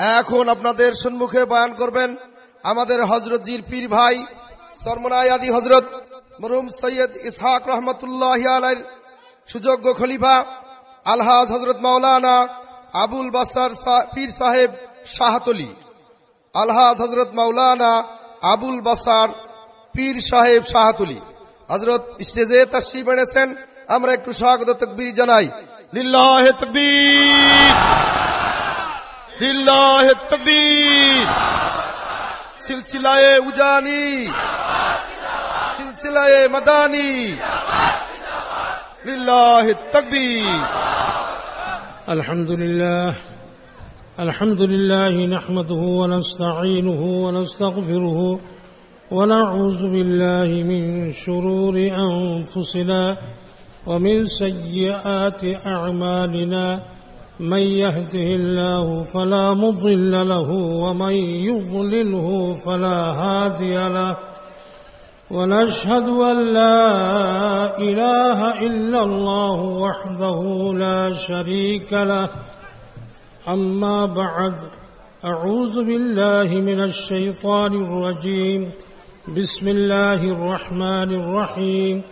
এখন আপনাদের সম্মুখে বয়ান করবেন আমাদের হজরত জির পীর ভাই সরমনাই আদি হজরত মরুম সৈয়দ ইসহাক রহমতুল্লাহ আলাইর সুযোগ্য খলিফা, আলহাজ হজরত মাওলানা আবুল বাসার পীর সাহেব শাহাতলি, আলহাজ হজরত মাওলানা আবুল বাসার পীর সাহেব শাহাতুলি। হজরত স্টেজে তশরিফ এনেছেন, আমরা একটু স্বাগত, তকবীর জানাই। লিল্লাহ তকবীর। لله التكبير سلسلہ اجانی سلسلہ مدانی لله التكبير الحمد لله الحمد لله نحمده ونستعينه ونستغفره ونعوذ بالله من شرور أنفسنا ومن سيئات أعمالنا من يهده الله فلا مضل له ومن يضلله فلا هادي له. ونشهد أن لا إله إلا الله وحده لا شريك له. أما بعد أعوذ بالله من الشيطان الرجيم. بسم الله الرحمن الرحيم.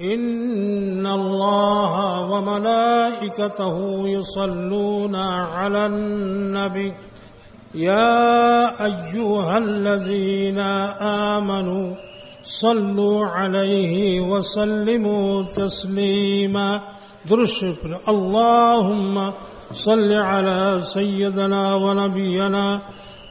إن الله وملائكته يصلون على النبي يا أيها الذين آمنوا صلوا عليه وسلموا تسليما درشف اللهم صل على سيدنا ونبينا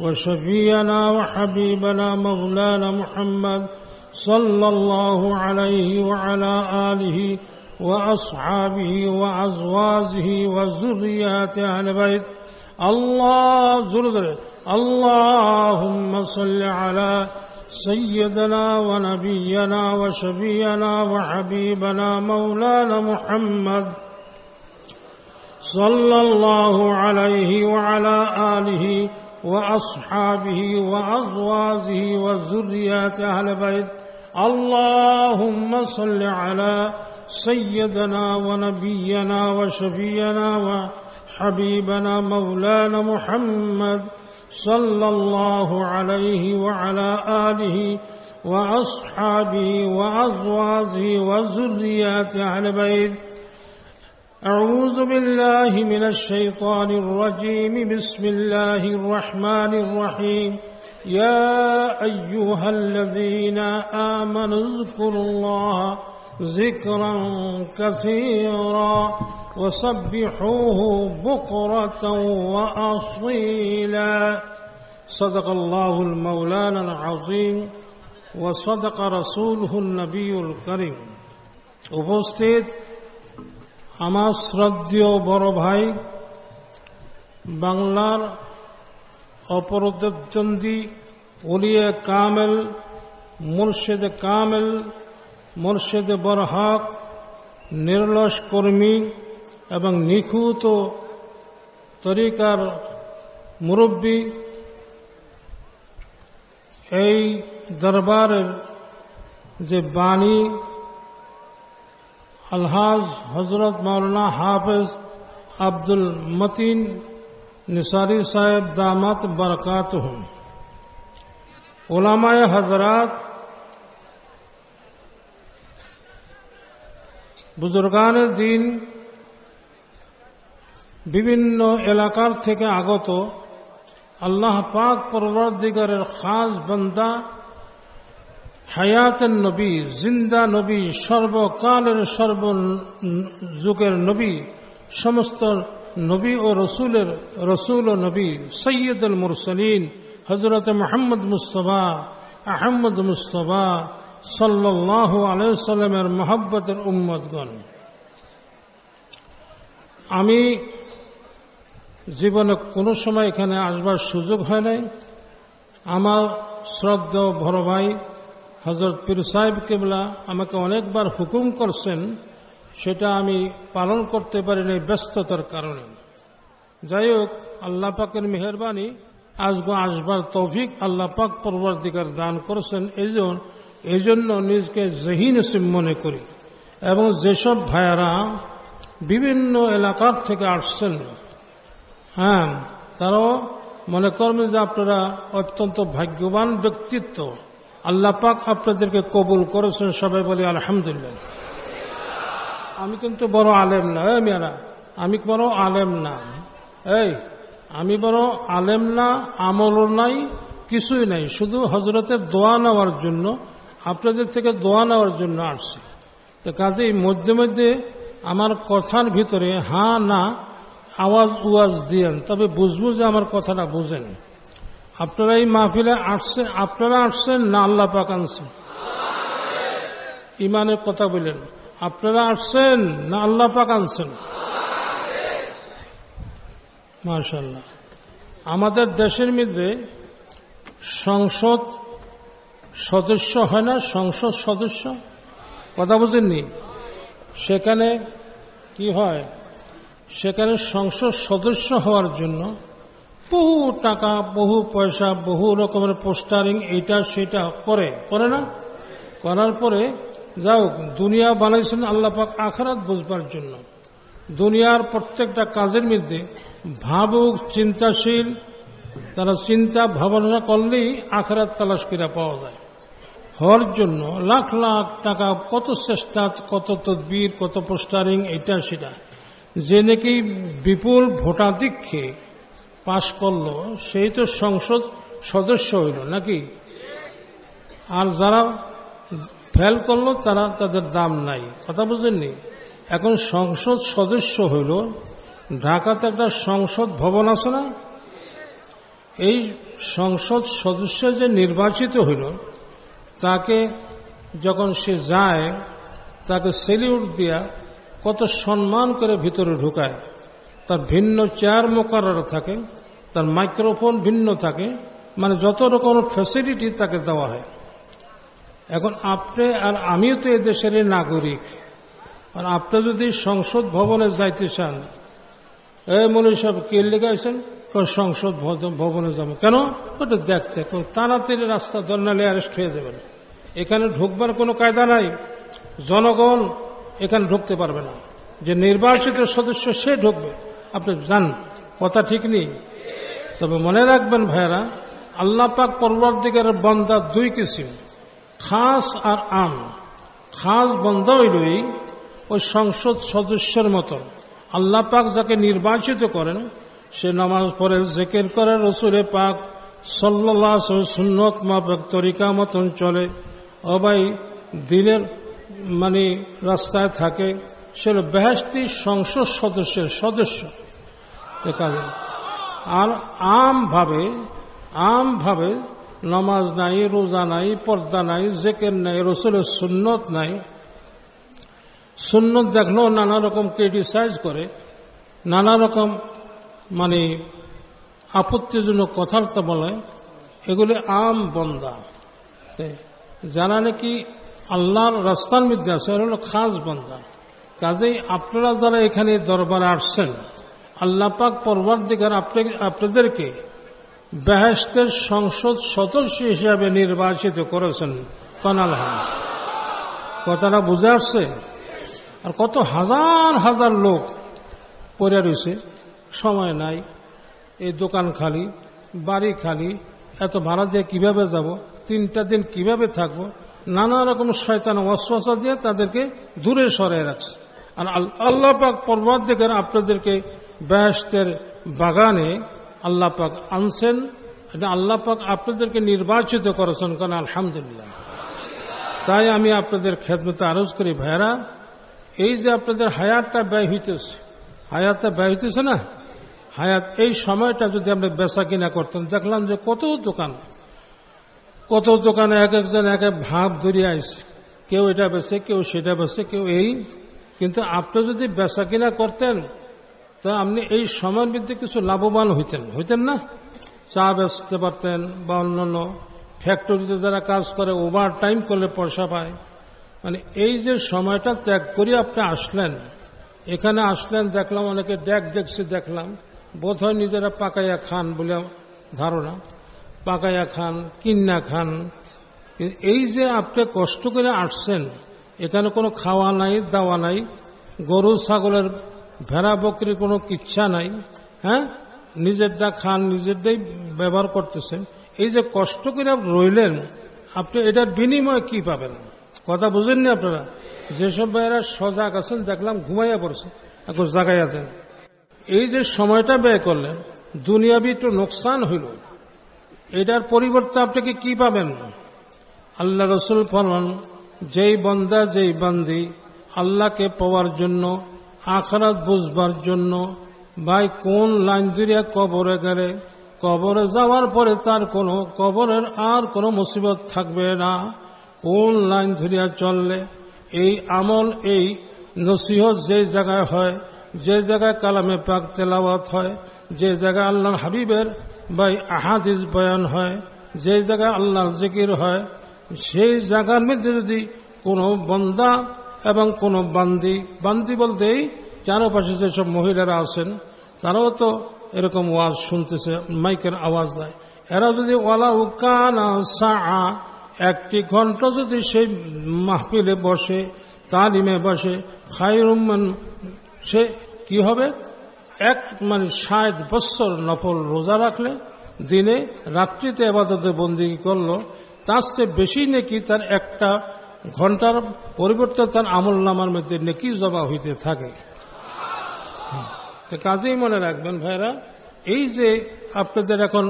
وشفينا وحبيبنا مولانا محمد صلى الله عليه وعلى آله وأصحابه وأزواجه وذريات أهل بيت. الله زرد اللهم صل على سيدنا ونبينا وشفينا وحبيبنا مولانا محمد صلى الله عليه وعلى آله وأصحابه وأزواجه وذريات أهل بيت. اللهم صل على سيدنا ونبينا وشفينا وحبيبنا مولانا محمد صلى الله عليه وعلى آله وأصحابه وأزواجه وذريات أهل بيت. أعوذ بالله من الشيطان الرجيم. بسم الله الرحمن الرحيم. يا أيها الذين آمنوا اذكروا الله ذكرا كثيرا وسبحوه بكرة وأصيلا صدق الله المولانا العظيم وصدق رسوله النبي الكريم উপস্থিত আমার শ্রদ্ধেয় বড় ভাই বাংলার অপরদ্বন্দ্বী ওলিয়ে কামেল, মুর্শেদ কামেল, মুর্শেদ বরহাক, নির্লস কর্মী এবং নিখুঁত তরিকার মুরব্বী এই দরবারের যে বাণী আলহাজ হজরত মাওলানা হাফেজ আব্দুল মতিন নিসারি সাহেব দামাত বরকাত হুম ওলামায় হজরাত বুজুর্গান দিন বিভিন্ন এলাকার থেকে আগত আল্লাহ পাক পরবর্দিগারের খাস বন্দা হায়াতের নবী জিন্দা নবী সর্বকালের সর্ব যুগের নবী সমস্ত নবী ও রসুলের, রসুল ও নবী, সৈয়দুল মুরসলিন হজরত মোহাম্মদ মুস্তফা, আহমদ মুস্তফা সাল্লাহ আলাইসাল্লামের মোহাব্বতের উম্মদগণ আমি জীবনে কোনো সময় এখানে আসবার সুযোগ হয় নাই। আমার শ্রদ্ধা বড় হজরত পীর সাহেব কেবলা আমাকে অনেকবার হুকুম করছেন সেটা আমি পালন করতে পারিনি ব্যস্ততার কারণে। যাই হোক, আল্লাহ পাকের মেহরবানি আজগো আসবার তৌফিক আল্লাহ পাক পরবর্তীকার দান করেছেন এই এই জন্য নিজকে জহিন মনে করি। এবং যেসব ভাইয়ারা বিভিন্ন এলাকার থেকে আসছেন হ্যাঁ তারাও মনে করবেন যে আপনারা অত্যন্ত ভাগ্যবান ব্যক্তিত্ব। আল্লাহ পাক আপনাদেরকে কবুল করেছেন, সবাই বলি আলহামদুলিল্লাহ। আমি কিন্তু বড় আলেম না, এই মেয়েরা। আমি বড় আলেম না। এই, আমি বড় আলেম না, আমলও নাই, কিছুই নাই। শুধু হজরতের দোয়া নেওয়ার জন্য, আপনাদের থেকে দোয়া নেওয়ার জন্য আসছি। তো কাজেই মধ্যে মধ্যে আমার কথার ভিতরে হা, না, আওয়াজ, উয়াজ দিয়েন। তবে বুঝব যে আমার কথাটা বুঝেন। আপনারা এই মাহফিলে আসছেন আপনারা আসছেন না আল্লাহ পাক ইমানের কথা বললেন আপনারা আসছেন না আল্লাহ পাক আনছেন? মাশাল্লাহ আমাদের দেশের মধ্যে সংসদ সদস্য হয় না? সংসদ সদস্য? কথা বুঝেননি? সেখানে কি হয়? সেখানে সংসদ সদস্য হওয়ার জন্য বহু টাকা, বহু পয়সা, বহু রকমের পোস্টারিং এইটা সেটা করে করে না? করার পরে যাও দুনিয়া বানাইছেন আল্লাপাক আখারাত বুঝবার জন্য। দুনিয়ার প্রত্যেকটা কাজের মধ্যে ভাবুক, চিন্তাশীল, তারা চিন্তা ভাবনা করলেই আখারাত তালাশ করে পাওয়া যায়। হওয়ার জন্য লাখ লাখ টাকা, কত চেষ্টা, কত তদবির, কত পোস্টারিং, এটা সেটা। যে নাকি বিপুল ভোটাধিক্ষে পাশ করল, সেই তো সংসদ সদস্য হইল নাকি? আর যারা ফেল করল, তারা তাদের দাম নাই। কথা বুঝেননি? এখন সংসদ সদস্য হইল, ঢাকাতে একটা সংসদ ভবন আছে না? এই সংসদ সদস্য যে নির্বাচিত হইল, তাকে যখন সে যায়, তাকে সেলিউট দিয়া কত সম্মান করে ভিতরে ঢুকায়। তার ভিন্ন চেয়ার মোকার থাকে, তার মাইক্রোফোন ভিন্ন থাকে মানে যত রকম ফ্যাসিলিটি তাকে দেওয়া হয়। এখন আপনি আর আমিও তো এদেশের নাগরিক। আর আপনি যদি সংসদ ভবনে যাইতে চান এই মনে সব কে লেগাইছেন সংসদ ভবনে যাব। কেন? ওটা দেখতে। তাড়াতাড়ি রাস্তা ধরনালে অ্যারেস্ট হয়ে যাবেন। এখানে ঢুকবার কোনো কায়দা নাই। জনগণ এখানে ঢুকতে পারবে না। যে নির্বাচিত সদস্য, সে ঢুকবে। আপনি জান, কথা ঠিক নেই? তবে মনে রাখবেন ভাইয়েরা, আল্লাহ পাক পরবর্তীকার বন্দা দুই কিসিম। খাস আর আম খাস বন্ধ হইলই ওই সংসদ সদস্যের মতন। আল্লাহ পাক যাকে নির্বাচিত করেন, সে নামাজ পড়ে, জেকের করে রসুরে পাক সল্লাহ সুন্নত তরিকা মতন চলে। অবাই দিনের মানে রাস্তায় থাকে, সে বেহেস্তি সংসদ সদস্যের সদস্য। আর আমভাবে আমভাবে নমাজ নাই, রোজা নাই, পর্দা নাই, জেকের নাই, রসুলের সুন্নত নাই। সুন্নত দেখলেও নানা রকম ক্রিটিসাইজ করে, নানা রকম মানে আপত্তিজনক কথাবার্তা বলে, এগুলি আম বন্দা। যারা নাকি আল্লাহর রাস্তার মধ্যে আছে হলো খাস বন্দা। কাজেই আপনারা যারা এখানে দরবারে আসছেন, আল্লাহ পাক পরবার দিকার আপনাদেরকে বেহেস্তের সংসদ সদস্য হিসাবে নির্বাচিত করেছেন কনাল কথাটা বুঝে আসছে? আর কত হাজার হাজার লোক পড়ে রয়েছে। সময় নাই। এই দোকান খালি, বাড়ি খালি। এত ভাড়া দিয়ে কীভাবে যাব? তিনটা দিন কীভাবে থাকব? নানা রকম শয়তান অশ্বাসা দিয়ে তাদেরকে দূরে সরাই রাখছে। আর আল্লাহ পাক পর্বত দেখে আপনাদেরকে ব্যস্তের বাগানে আল্লাহ পাক আনছেন আল্লাহ পাক আপনাদেরকে নির্বাচিত করেছেন কারণ আলহামদুলিল্লাহ। তাই আমি আপনাদের খেদমতে আরজ করি ভাইরা এই যে আপনাদের হায়াতটা ব্যয় হইতেছে, হায়াতটা ব্যয় হইতেছে না? হায়াত, এই সময়টা যদি আমরা বেচা কিনা করতেন, দেখলাম যে কত দোকান, কত দোকানে এক একজন এক এক ভাব ধরিয়ে আইছে। কেউ এটা বেছে কেউ সেটা বেছে কেউ এই। কিন্তু আপনি যদি বেচা কিনা করতেন তা আপনি এই সময়ের মধ্যে কিছু লাভবান হইতেন। হইতেন না? চা বেচতে পারতেন বা অন্যান্য ফ্যাক্টরিতে যারা কাজ করে ওভার টাইম করলে পয়সা পায়। মানে এই যে সময়টা ত্যাগ করে আপনি আসলেন, এখানে আসলেন, দেখলাম অনেকে ডেক ডেকসি দেখলাম বোধ হয় নিজেরা পাকাইয়া খান বলে ধারণা। পাকাইয়া খান, কিন্না খান। এই যে আপনি কষ্ট করে আসছেন, এখানে কোনো খাওয়া নাই, দাওয়া নাই, গরু, ছাগলের ভেড়া বকরির কোনো কিচ্ছা নাই হ্যাঁ? নিজেরটা খান, নিজেরটাই ব্যবহার করতেছেন। এই যে কষ্ট করে রইলেন, আপনি এটার বিনিময়ে কি পাবেন? কথা বুঝেননি আপনারা? যেসব ভাইয়েরা সজাগ আছেন, দেখলাম ঘুমাইয়া পড়ছে এখন জাগাইয়া দেন। এই যে সময়টা ব্যয় করলেন, দুনিয়াবি একটু নোকসান হইল। এটার পরিবর্তে আপনাকে কি পাবেন? আল্লাহ রসুল ফলন যেই বন্দা, যেই বান্দি, আল্লাহকে পাওয়ার জন্য আখরাত বুঝবার জন্য ভাই কোন লাইন জুড়িয়া কবরে গেলে? কবরে যাওয়ার পরে তার কোনো কবরের আর কোনো মুসিবত থাকবে না। কোন লাইন ধরিয়া চললে? এই আমল, এই নসিহত যে জায়গায় হয়, যে জায়গায় কালামে পাক তেলাওয়াত হয়, যে জায়গায় আল্লাহ হাবিবের বা আহাদিস বয়ান হয়, যে জায়গায় আল্লাহর জিকির হয়, সেই জায়গার মধ্যে যদি কোনো বন্দা এবং কোনো বান্দি বান্দি বলতেই চারপাশে যেসব মহিলারা আছেন, তারাও তো এরকম ওয়াজ শুনতেছে, মাইকের আওয়াজ দেয়। এরা যদি ওয়ালা উকানা একটি ঘণ্টা যদি সেই মাহফিলে বসে, তালিমে বসে খাইরুমান সে কি হবে? এক মানে ষাট বৎসর নফল রোজা রাখলে, দিনে রাত্রিতে আবাদতে বন্দি করল, তার চেয়ে বেশি নাকি তার একটা ঘণ্টার পরিবর্তে তার আমল নামার মধ্যে নেকি জমা হইতে থাকে। কাজেই মনে রাখবেন ভাইরা এই যে আপনাদের এখন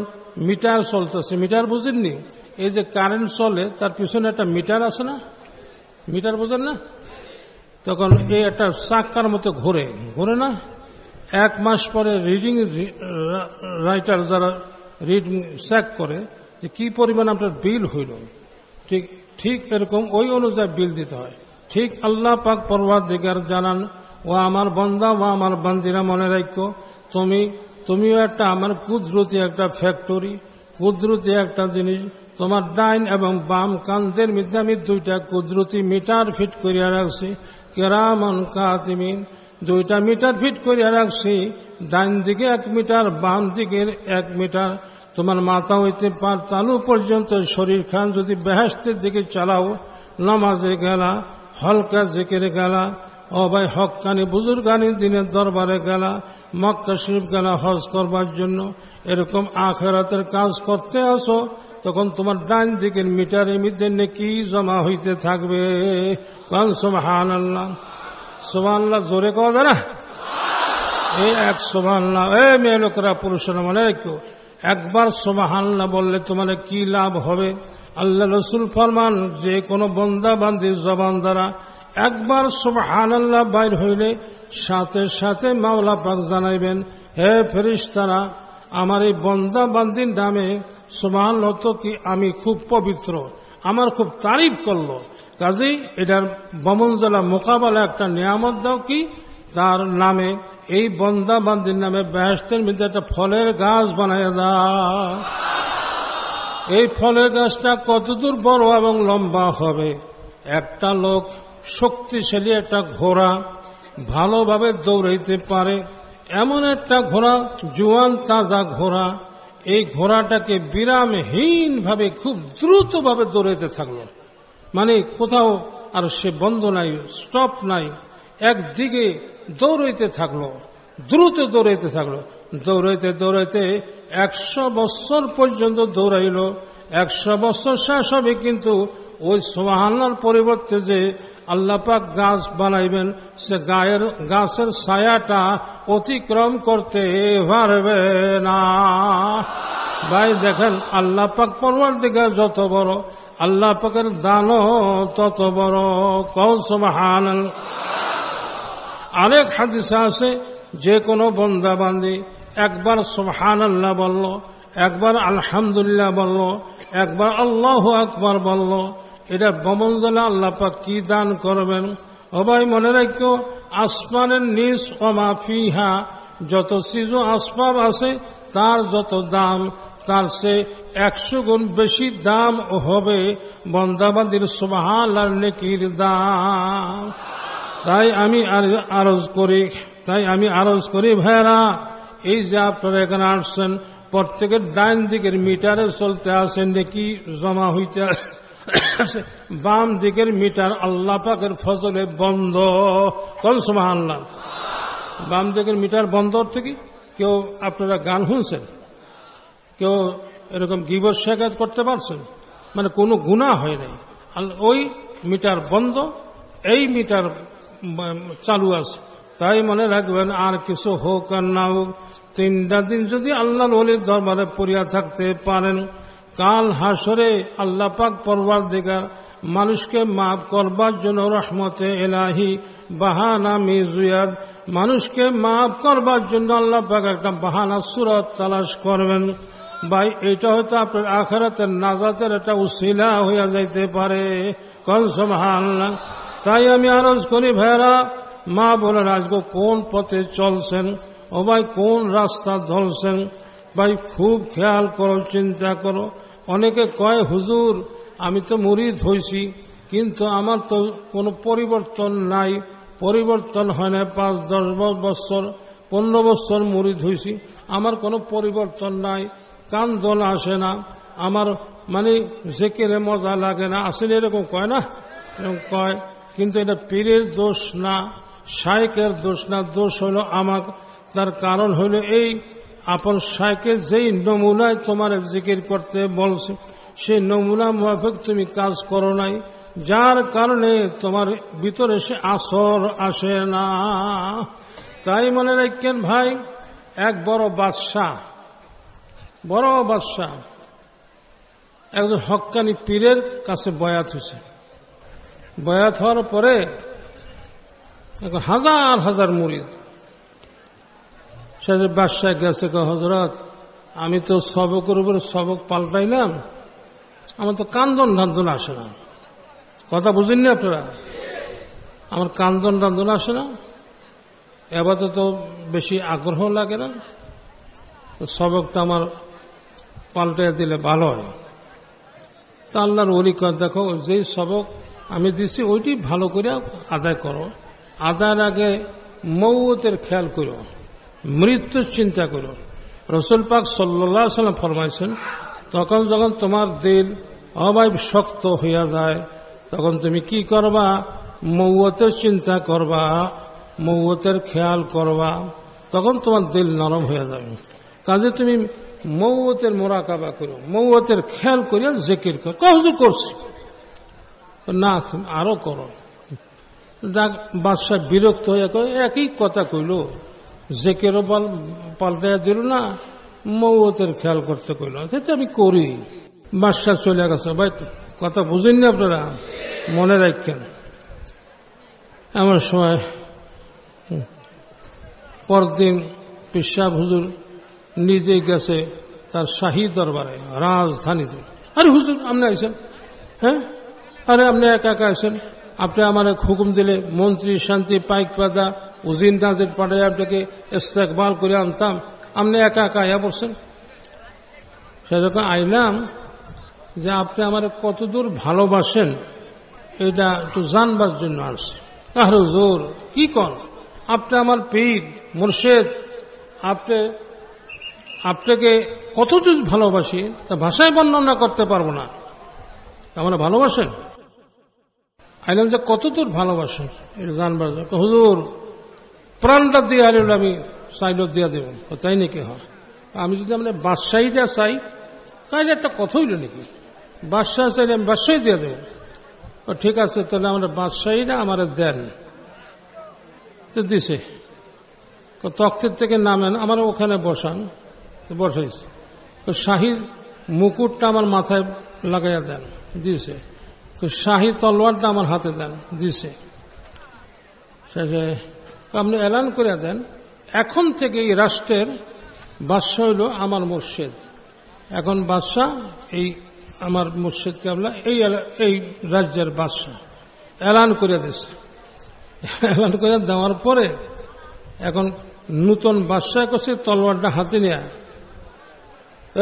মিটার চলতেছে, মিটার বুঝেননি? এই যে কারেন্ট চলে, তার পিছনে একটা মিটার আছে না? মিটার বোঝেন না? তখন এই একটা চাক্কার মতো ঘোরে। ঘোরে না? এক মাস পরে রিডিং রাইটার যারা রিডিং চেক করে যে কি পরিমাণ আপনার বিল হইল। ঠিক ঠিক এরকম ওই অনুযায়ী বিল দিতে হয়। ঠিক আল্লাহ পাক পর্বাদ দিগার জানান, ও আমার বন্দা, ও আমার বান্দিরা, মনে রাখো তুমি, তুমিও একটা আমার কুদরতি একটা ফ্যাক্টরি কুদরতি একটা জিনিস, তোমার ডাইন এবং বাম কান্দের মধ্যে আমি দুইটা কুদরতি মিটার ফিট করিয়া রাখছি। কেরামন কাতিমিন, দুইটা মিটার ফিট করিয়া রাখছি, ডাইন দিকে এক মিটার, বাম দিকের এক মিটার তোমার মাথা হইতে পার। তালু পর্যন্ত শরীর খান যদি বেহাস্তের দিকে চালাও, নামাজে গেলা, হলকা জেকেরে গেলা অবাই হকানি বুজুর্গানি দিনের দরবারে গেলা, মক্কা শরীফ গেলা হজ করবার জন্য, এরকম আখেরাতের কাজ করতে আসো, তখন তোমার ডান দিকের মিটারের মধ্যে নেকি জমা হইতে থাকবে। আল্লাহ আল্লাহ জোরে কবে না? এই এক সোভান সোহান এ মেয়ে লোকেরা, পুরুষেরা মনে রেখো একবার সোমাহান্লা বললে তোমার কি লাভ হবে? আল্লাহ রসুল ফরমান, যে কোনো বন্দা বান্দি জবান দ্বারা একবার সোমাহান বাইর হইলে সাথে সাথে মাওলা পাক জানাইবেন, হে ফেরিস তারা আমার এই বন্দা বান্দির নামে সোমাহান তো কি আমি খুব পবিত্র, আমার খুব তারিফ করল। কাজেই এটার বমনজলা মোকাবেলা একটা নিয়ামত দাও কি? তার নামে এই বন্দা বান্দির নামে ব্যস্তের মধ্যে একটা ফলের গাছ বানায় দাও এই ফলের গাছটা কতদূর বড় এবং লম্বা হবে? একটা লোক শক্তিশালী একটা ঘোড়া ভালোভাবে দৌড়াইতে পারে। এমন একটা ঘোড়া, জোয়ান তাজা ঘোড়া। এই ঘোড়াটাকে বিরামহীন ভাবে খুব দ্রুতভাবে দৌড়াইতে থাকল। মানে কোথাও আর সে বন্ধ নাই, স্টপ নাই। একদিকে দৌড়াইতে থাকল, দ্রুত দৌড়াইতে থাকল। দৌড়াইতে দৌড়াইতে একশো বছর পর্যন্ত দৌড়াইল। একশো বছর শেষ হবে কিন্তু ওই সোহানার পরিবর্তে যে আল্লাপাক গাছ বানাইবেন, সে গায়ের, গাছের ছায়াটা অতিক্রম করতে পারবে না। ভাই দেখেন, আল্লাহ পাক পরবার দিকে যত বড়, আল্লাহ পাকের দানও তত বড়। কৌসমাহান আরেক হাদিসা আছে, যে কোনো বন্দা বান্দি একবার সোহান আল্লাহ বলল, একবার আলহামদুলিল্লাহ বলল, একবার আল্লাহ আকবার বলল, এটা বমনজলা আল্লাহ কি দান করবেন? সবাই মনে রাখো আসমানের নিজ অমা ফিহা, যত সিজু আসবাব আছে, তার যত দাম, তার সে একশো গুণ বেশি দাম হবে বন্দাবাদির আর নেকির দাম। তাই আমি আরজ করি, তাই আমি আরজ করি ভাইরা এই যে আপনারা এখানে আসছেন, প্রত্যেকের ডাইন দিকের মিটারে চলতে আসেন দেখি জমা হইতে বাম দিকের মিটার আল্লাহ পাকের ফজলে বন্ধ। কোন আল্লাহ বাম দিকের মিটার বন্ধ অর্থ কি? কেউ আপনারা গান শুনছেন? কেউ এরকম গিবর শেখাত করতে পারছেন? মানে কোনো গুণা হয় নাই। ওই মিটার বন্ধ, এই মিটার চালু আছে। তাই মনে রাখবেন, আর কিছু হোক আর না হোক, তিনটা দিন যদি আল্লাহ অলির দরবারে পড়িয়া থাকতে পারেন, কাল হাসরে আল্লাহ পাক পরবার দিগার মানুষকে মাফ করবার জন্য রহমতে এলাহি বাহানা মিজুয়াদ, মানুষকে মাফ করবার জন্য আল্লাহ পাক একটা বাহানা সুরত তালাশ করবেন। ভাই, এটা হয়তো আপনার আখারাতের নাজাতের একটা উশিলা হইয়া যাইতে পারে। কন সুবহানাল্লাহ। তাই আমি আরজ করি ভাইরা মা বলেন আজকে কোন পথে চলছেন? ও ভাই, কোন রাস্তা ধরছেন? ভাই, খুব খেয়াল করো, চিন্তা করো। অনেকে কয়, হুজুর, আমি তো মুরিদ হইছি, কিন্তু আমার তো কোনো পরিবর্তন নাই। পরিবর্তন হয় না পাঁচ, দশ বছর, পনেরো বছর মুরিদ হইছি। আমার কোনো পরিবর্তন নাই, কান কান্দন আসে না। আমার মানে জেকেরে মজা লাগে না। আসেন এরকম কয় না? এরকম কয় কিন্তু এটা পীরের দোষ না, শায়কের দোষ না, দোষ হলো আমার। তার কারণ হলো এই, আপন শায়কে যেই নমুনায় তোমার জিকির করতে বলছে, সেই নমুনা মোয়াফেক তুমি কাজ করো নাই, যার কারণে তোমার ভিতরে সে আসর আসে না। তাই মনে রাখেন ভাই, এক বড় বাদশাহ বড় বাদশাহ, একজন হক্কানি পীরের কাছে বয়াত হয়েছে। বয়াত হওয়ার পরে এখন হাজার হাজার মুরিদ। সে বাদশাহ গেছে হজরত আমি তো সবকের উপরে সবক পাল্টাইলাম। আমার তো কান্দন রান্ধন আসে না। কথা বুঝেননি আপনারা? আমার কান্দন রান্ধন আসে না। এবার তো বেশি আগ্রহ লাগে না। তো সবকটা আমার পাল্টে দিলে ভালো হয়। তা আল্লাহর ওলি দেখো, যেই সবক আমি দিছি, ওইটি ভালো করে আদায় করো। আদায়ের আগে মৌতের খেয়াল করো, মৃত্যুর চিন্তা করো। রসুল পাক সাল্লাহ সাল্লাম ফরমাইছেন, তখন যখন তোমার দিল অবাই শক্ত হইয়া যায়, তখন তুমি কি করবা? মৌতের চিন্তা করবা মৌতের খেয়াল করবা, তখন তোমার দিল নরম হয়ে যাবে। কাজে তুমি মৌতের মোরাকাবা করো মৌতের খেয়াল করিয়া জেকির করো। করছি। না আরও করো। বাদশাহ বিরক্ত হয়ে কয়, একই কথা কইল। জেকেরও পাল্টাইয়া দিল না মৌতের খেয়াল করতে কইল সেটা আমি করি। বাদশাহ চলে গেছে। ভাই, কথা বুঝেননি আপনারা? মনে রাখেন। এমন সময়, পরদিন পিসাব হুজুর নিজে গেছে তার শাহী দরবারে, রাজধানীতে। আরে হুজুর, আপনি আইসেন? হ্যাঁ? আরে আপনি একা একা আইসেন আপনি আমার হুকুম দিলে মন্ত্রী, শান্তি, পাইক পাদা উজিন, নাজির পাঠাই আপনাকে ইস্তেকবাল করে আনতাম। আপনি একা একা আয়া পড়ছেন? সেরকম আইলাম যে আপনি আমার কতদূর ভালোবাসেন, এটা একটু জানবার জন্য আসছে। আর জোর কি কন? আপনি আমার পীর, মুর্শেদ, আপনি, আপনাকে কতদূর ভালোবাসি? তা ভাষায় বর্ণনা করতে পারব না। আমরা ভালোবাসেন? আইলাম যে কত কতদূর ভালোবাসেন এটা জানবার। হুজুর, প্রাণটা দিয়ে আইল আমি চাইল দিয়া দেব। তাই নাকি হয়? আমি যদি আমরা বাদশাহীটা চাই তাহলে একটা কথা হইল নাকি? বাদশাহ চাইলে আমি বাদশাহী দিয়ে দেব। ঠিক আছে, তাহলে আমরা বাদশাহীরা আমার দেন। তো দিছে। তক্তের থেকে নামেন, আমার ওখানে বসান। বসাইছে। তো শাহির মুকুটটা আমার মাথায় লাগাইয়া দেন। দিছে। তো শাহি তলোয়ারটা আমার হাতে দেন, দিছে। আপনি এলান করে দেন, এখন থেকে এই রাষ্ট্রের বাদশাহ হইল আমার মসজিদ এখন বাদশাহ, এই আমার মসজিদ কাবলা, এই এই রাজ্যের বাদশাহ। এলান করে দিছে। এলান করে দেওয়ার পরে এখন নূতন বাদশাহ করছে তলোয়ারটা হাতে নেয়া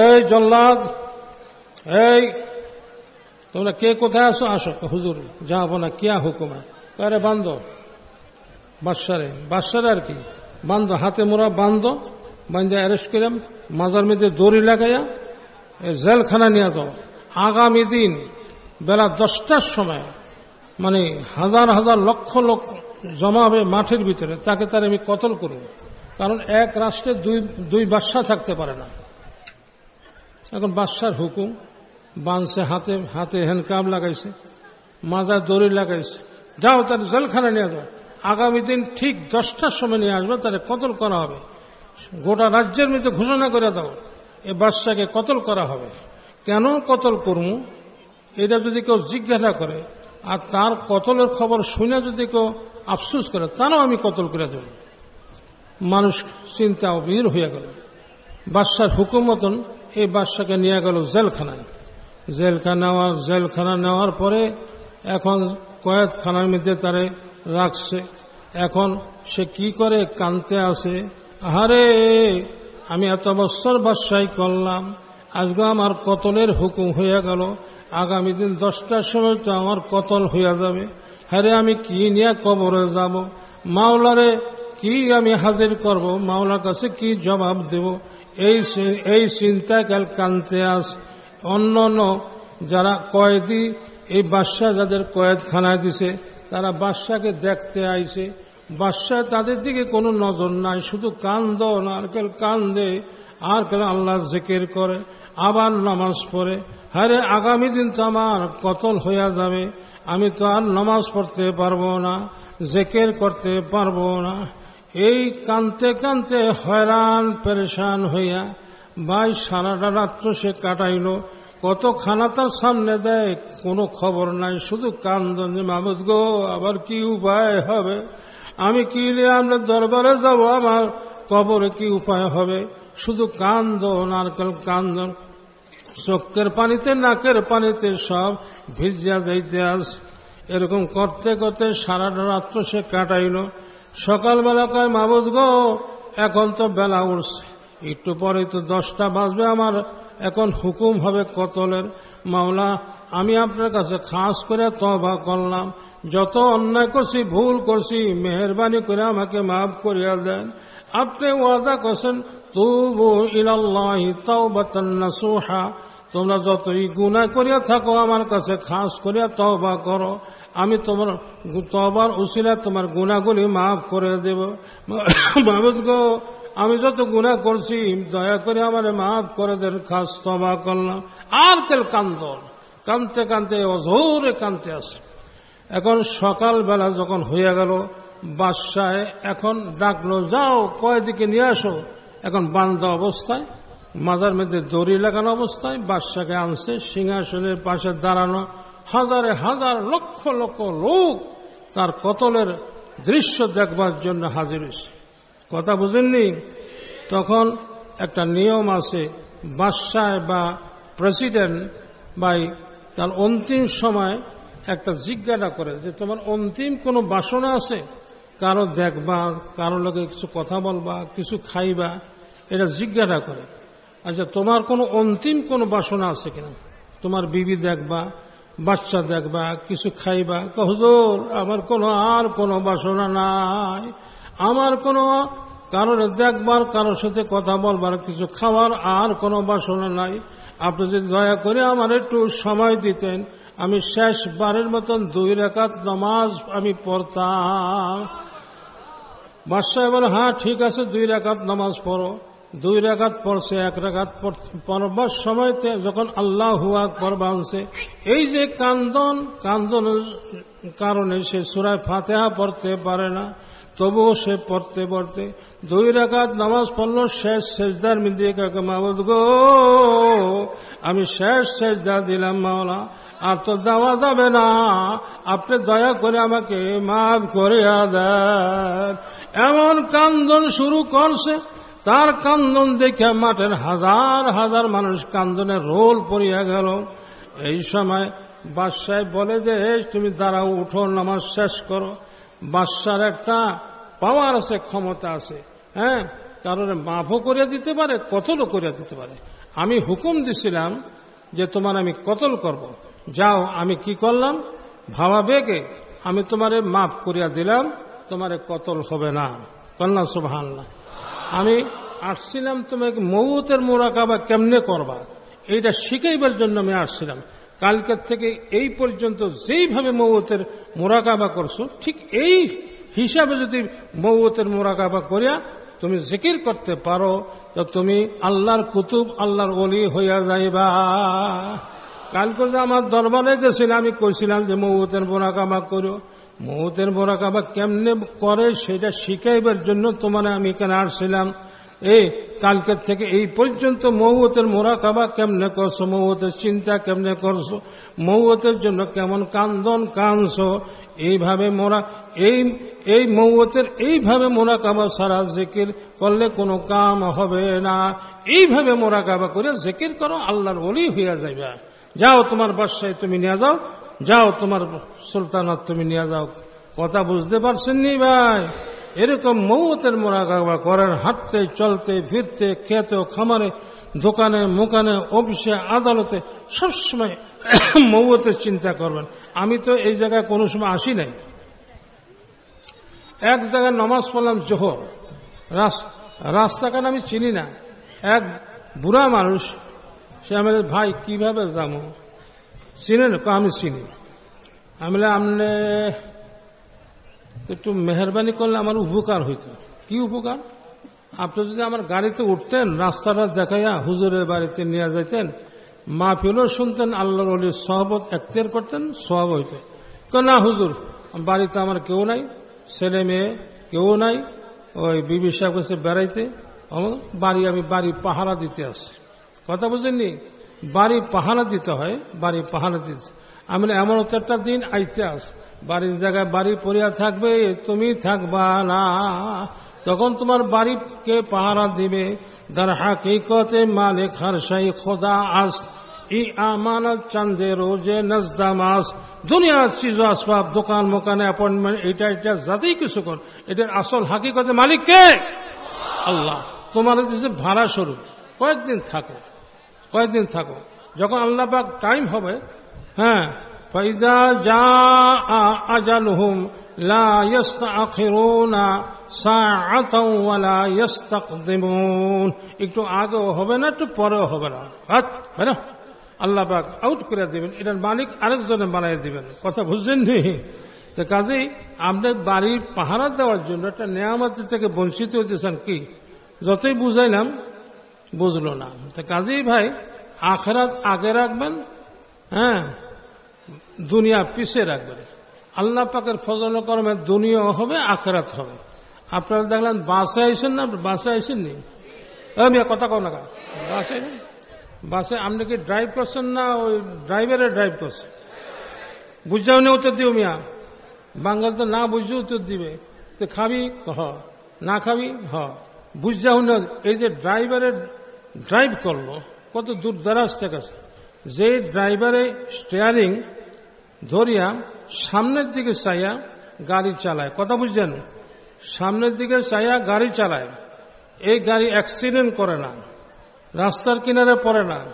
এই জল্লাদ, এই তোমরা কে কোথায় আসো। আসো হুজুর যাব না, কিয়া হুকুম? আরে বান্ধ বাদশারে। বাদশারে আর কি? বান্ধ হাতে মোড়া বান্ধ বান্ধে অ্যারেস্ট করলাম মাজার মধ্যে দড়ি লাগাইয়া জেলখানা নিয়ে যাও। আগামী দিন, বেলা দশটার সময় মানে হাজার হাজার লক্ষ লক্ষ জমা হবে মাঠের ভিতরে, তাকে তার আমি কতল করব? কারণ এক রাষ্ট্রে দুই দুই বাদশা থাকতে পারে না। এখন বাদশার হুকুম বানছে হাতে হাতে হ্যান্ডকাপ লাগাইছে মাজায় দড়ি লাগাইছে। যাও তার জেলখানা নিয়ে যাও। আগামী দিন ঠিক দশটার সময় নিয়ে আসবে, তাহলে কতল করা হবে? গোটা রাজ্যের মধ্যে ঘোষণা করে দাও, এ বাদশাকে কতল করা হবে। কেন কতল করব? এটা যদি কেউ জিজ্ঞাসা করে, আর তার কতলের খবর শুনে যদি কেউ আফসুস করে, তারও আমি কতল করে দেব। মানুষ চিন্তা অবীর হয়ে গেল। বাদশার হুকুম মতন এই বাদশাকে নিয়ে গেল জেলখানায়। জেলখানা জেলখানা নেওয়ার পরে এখন কয়েদখানার মধ্যে তারে রাখছে। এখন সে কি করে কানতে আসে? আহারে, আমি এত বছর বাদশাহী করলাম। আজকে আমার কতলের হুকুম হইয়া গেল। আগামী দিন দশটার সময় তো আমার কতল হইয়া যাবে। হ্যারে, আমি কি নিয়ে কবরে যাব? মাওলারে, কি আমি হাজির করব? মাওলার কাছে কি জবাব দেব? এই এই চিন্তায় কাল কানতে আস। অন্য অন্য যারা কয়েদি, এই বাদশাহ যাদের কয়েদখানায় দিছে, তারা বাদশাকে দেখতে আইছে। বাদশাহ তাদের দিকে কোনো নজর নাই, শুধু কান্দ আর কেল কান্দে, আর কেন আল্লাহ জেকের করে, আবার নামাজ পড়ে। হারে আগামী দিন তো আমার কতল হইয়া যাবে, আমি তো আর নামাজ পড়তে পারব না, জেকের করতে পারব না। এই কানতে কানতে হয়রান, পরেশান হইয়া ভাই, সারাটা রাত্র সে কাটাইল। কত খানা তার সামনে দেয়, কোনো খবর নাই। শুধু কান্দন যে মাহমুদ গো, আবার কি উপায় হবে? আমি কি নিয়ে আমরা দরবারে যাব? আমার কবরে কি উপায় হবে? শুধু কান্দন, আর কান্দন? চোখের পানিতে, নাকের পানিতে সব ভিজিয়া যাইতে আস এরকম করতে করতে সারাটা রাত্র সে কাটাইল। সকালবেলা কয় মাবুদ গো, এখন তো বেলা উঠছে। একটু পরে তো দশটা বাজবে, আমার এখন হুকুম হবে কতলের। মাওলা, আমি আপনার কাছে খাস করে তবা করলাম। যত অন্যায় করছি, ভুল করছি, মেহরবানি করে আমাকে মাফ করিয়া দেন। আপনি ওয়াদা করছেন, তুবু ইলাল্লাহি তাওবাতান নাসুহা। তোমরা যতই গুনাহ করিয়া থাকো, আমার কাছে খাস করিয়া তবা করো। আমি তোমার তবার উসিলা তোমার গুণাগুলি মাফ করে দেব। মাহবুদ গো আমি যত গুণা করছি, দয়া করে আমার মাফ করে দেন, খাস তবা করলাম। আর কেল কান্দন কানতে কানতে অঝোরে কানতে আসে। এখন সকালবেলা যখন হইয়া গেল বাদশায় এখন ডাকলো, যাও, কয়দিকে নিয়ে আসো? এখন বান্ধ অবস্থায়, মাজার মধ্যে দড়ি লাগানো অবস্থায় বাদশাকে আনছে, সিংহাসনের পাশে দাঁড়ানো। হাজারে হাজার লক্ষ লক্ষ লোক তার কতলের দৃশ্য দেখবার জন্য হাজির হয়েছে। কথা বুঝেননি? তখন একটা নিয়ম আছে বাদশায় বা প্রেসিডেন্ট বাই তার অন্তিম সময় একটা জিজ্ঞাসা করে যে, তোমার অন্তিম কোনো বাসনা আছে? কারও দেখবা, কারও লোকে কিছু কথা বলবা, কিছু খাইবা? এটা জিজ্ঞাসা করে। আচ্ছা তোমার কোনো অন্তিম কোনো বাসনা আছে কিনা? তোমার বিবি দেখবা বাচ্চা দেখবা, কিছু খাইবা? হুজুর, আমার কোনো আর কোনো বাসনা নাই। আমার কোনো কারোর দেখবার কারোর সাথে কথা বলবার কিছু খাওয়ার আর কোনো বাসনা নাই। আপনি যদি দয়া করে আমার একটু সময় দিতেন, আমি শেষবারের মতন দুই রেখাত নমাজ আমি পড়তাম। বাদশাহ বলে হ্যাঁ ঠিক আছে, দুই রেখাত নামাজ পড়ো। দুই রেখাত পড়ছে, এক রেখাত পড়বার সময়তে যখন আল্লাহ হুয়া পড়বা আনছে এই যে কান্দন, কান্দনের কারণে সে সুরায় ফাতেহা পড়তে পারে না। তবুও সে পড়তে পড়তে দুই রেখাত নামাজ পড়ল, শেষ শেষদার মিলিয়ে কাকে মাবুদ গো, আমি শেষ শেষদা দিলাম মাওলা, আর তো দেওয়া যাবে না, আপনি দয়া করে আমাকে মাফ করিয়া দেন। এমন কান্দন শুরু করছে, তার কান্দন দেখে মাঠের হাজার হাজার মানুষ কান্দনে রোল পড়িয়া গেল। এই সময় বাদশাহ বলে যে তুমি দাঁড়াও, উঠো, নামাজ শেষ করো। বাদশার একটা পাওয়ার আছে, ক্ষমতা আছে। হ্যাঁ? কারণ মাফও করিয়া দিতে পারে, কতলও করিয়া দিতে পারে। আমি হুকুম দিছিলাম যে তোমার আমি কতল করব। যাও, আমি কি করলাম? ভাবা বেগে আমি তোমারে মাফ করিয়া দিলাম, তোমারে কতল হবে না। কন্যা সুভান আমি আসছিলাম তোমাকে মৌতের মোরাকাবা কেমনে করবা? এইটা শিখাইবার জন্য আমি আসছিলাম। কালকের থেকে এই পর্যন্ত যেইভাবে মৌতের মোরাকাবা করছ, ঠিক এই হিসাবে যদি মৌতের মোরাকাবা করিয়া তুমি জিকির করতে পারো, তো তুমি আল্লাহর কুতুব, আল্লাহর অলি হইয়া যাইবা। কালকে যে আমার দরবারে গেছিল, আমি কইছিলাম যে মৌতের বোরাকাবা করো মৌতের মোরাকাবা কেমনে করে, সেটা শিখাইবার জন্য তোমার আমি এখানে আসছিলাম। এই কালকের থেকে এই পর্যন্ত মৌতের মোরাকাবা কেমনে করছ? মৌতের চিন্তা কেমনে করছ? মৌতের জন্য কেমন কান্দন কানছো এইভাবে মোরা, এই এই মৌতের এইভাবে মোরাকাবা সারা জিকির করলে কোনো কাম হবে না। এইভাবে মোরাকাবা করে জিকির করো, আল্লাহর বলি হইয়া যাইবা। যাও তোমার বাসায় তুমি নিয়ে যাও যাও তোমার সুলতানাত তুমি নিয়ে যাও। কথা বুঝতে পারছেন নি ভাই? এরকম মৌতের মোরাকাবা করেন, হাঁটতে, চলতে, ফিরতে, খেতে, খামারে, দোকানে, মোকানে, অফিসে, আদালতে, সবসময় মৌতের চিন্তা করবেন। আমি তো এই জায়গায় কোনো সময় আসি নাই। এক জায়গায় নমাজ পড়লাম জোহর। রাস্তাঘাট আমি চিনি না। এক বুড়া মানুষ, সে আমাদের ভাই, কীভাবে যাব? চিনেন? আমি চিনি। আমি আপনি একটু মেহরবানি করলে আমার উপকার হইত। কি উপকার? আপনি যদি আমার গাড়িতে উঠতেন, রাস্তাটা দেখাইয়া হুজুরের বাড়িতে নিয়ে যাইতেন মা ফিলও শুনতেন, আল্লাহর অলির সহবত এখতিয়ার করতেন সহব হইতে। না হুজুর, বাড়িতে আমার কেউ নাই, ছেলে মেয়ে কেউ নাই, ওই বিবি সাহেব কাছে বেড়াইতে বাড়ি আমি বাড়ি পাহারা দিতে আসি। কথা বুঝেননি? বাড়ি পাহারা দিতে হয়, বাড়ি পাহারা দিতে। আমি এমন একটা দিন, আইতে আস। বাড়ির জায়গায় বাড়ি পড়িয়া থাকবে, তুমি থাকবা না। তখন তোমার বাড়িকে পাহারা দিবে। দার হাকিকতে মালিক হারসাই খোদা আস। ই আমানত চান্দে রোজে নজদামাস দুনিয়ার চিজ আসবাব, দোকান, মোকানে, অ্যাপয়েন্টমেন্ট এটা এটা যাতেই কিছু কর। এটার আসল হাকিকতে মালিক কে? আল্লাহ। তোমার দিচ্ছে ভাড়া স্বরূপ, কয়েকদিন থাকো কয়েকদিন থাকো। যখন আল্লাহ পাক টাইম হবে হ্যাঁ ফাইজা যা আজালহুম, লা ইস্তাখিরুনা সাআতাও ওয়ালা ইস্তাকদিমুন। একটু আগেও হবে না, একটু পরেও হবে না। হয় না? আল্লাহ আউট করে দিবেন। এটার মালিক আরেকজনে বানাই দিবেন। কথা বুঝছেন নি তো কাজেই আপনার বাড়ির পাহারা দেওয়ার জন্য একটা নেয়ামত থেকে বঞ্চিত হইতেছেন কি? যতই বুঝাইলাম, বুঝলো না। তো কাজেই ভাই, আখেরাত আগে রাখবেন হ্যাঁ? দুনিয়া পিছিয়ে রাখবেন। আল্লাহ পাকের ফজল কর্মে দুনিয়াও হবে, আখেরাত হবে। আপনারা দেখলেন বাসে আইসেন না? বাসে আইসেন নি মিয়া, কথা কও না বাসে বাসে আপনি কি ড্রাইভ করছেন না ওই ড্রাইভারে ড্রাইভ করছে বুঝাও না উত্তর দিও মিয়া। বাঙাল তো না বুঝে উত্তর দিবে। তো খাবি? হ। না খাবি? হ। বুঝাও না, এই যে ড্রাইভারে ড্রাইভ করল, কত দূর দারাজ থেকে যে ড্রাইভারে স্টিয়ারিং ধরিয়া সামনের দিকে চাইয়া গাড়ি চালায়। কথা বুঝছেন? সামনের দিকে চাইয়া গাড়ি চালায়। এই গাড়ি অ্যাক্সিডেন্ট করে না। রাস্তার কিনারে পড়ে না।